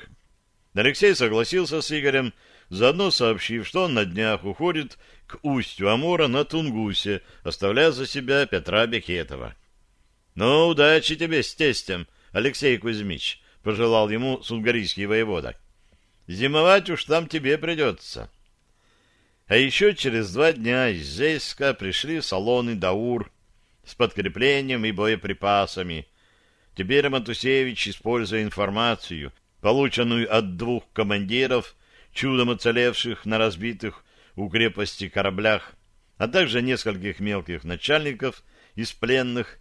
Алексей согласился с Игорем, заодно сообщив, что он на днях уходит к устью Амура на Тунгусе, оставляя за себя Петра Бекетова. — Ну, удачи тебе с тестем, Алексей Кузьмич, — пожелал ему сунгарийский воевода. — Зимовать уж там тебе придется. А еще через два дня из Зейска пришли салоны Даур с подкреплением и боеприпасами. Теперь Матусевич, используя информацию, полученную от двух командиров, чудом оцелевших на разбитых у крепости кораблях, а также нескольких мелких начальников из пленных,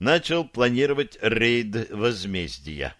начал планировать рейд возмездия.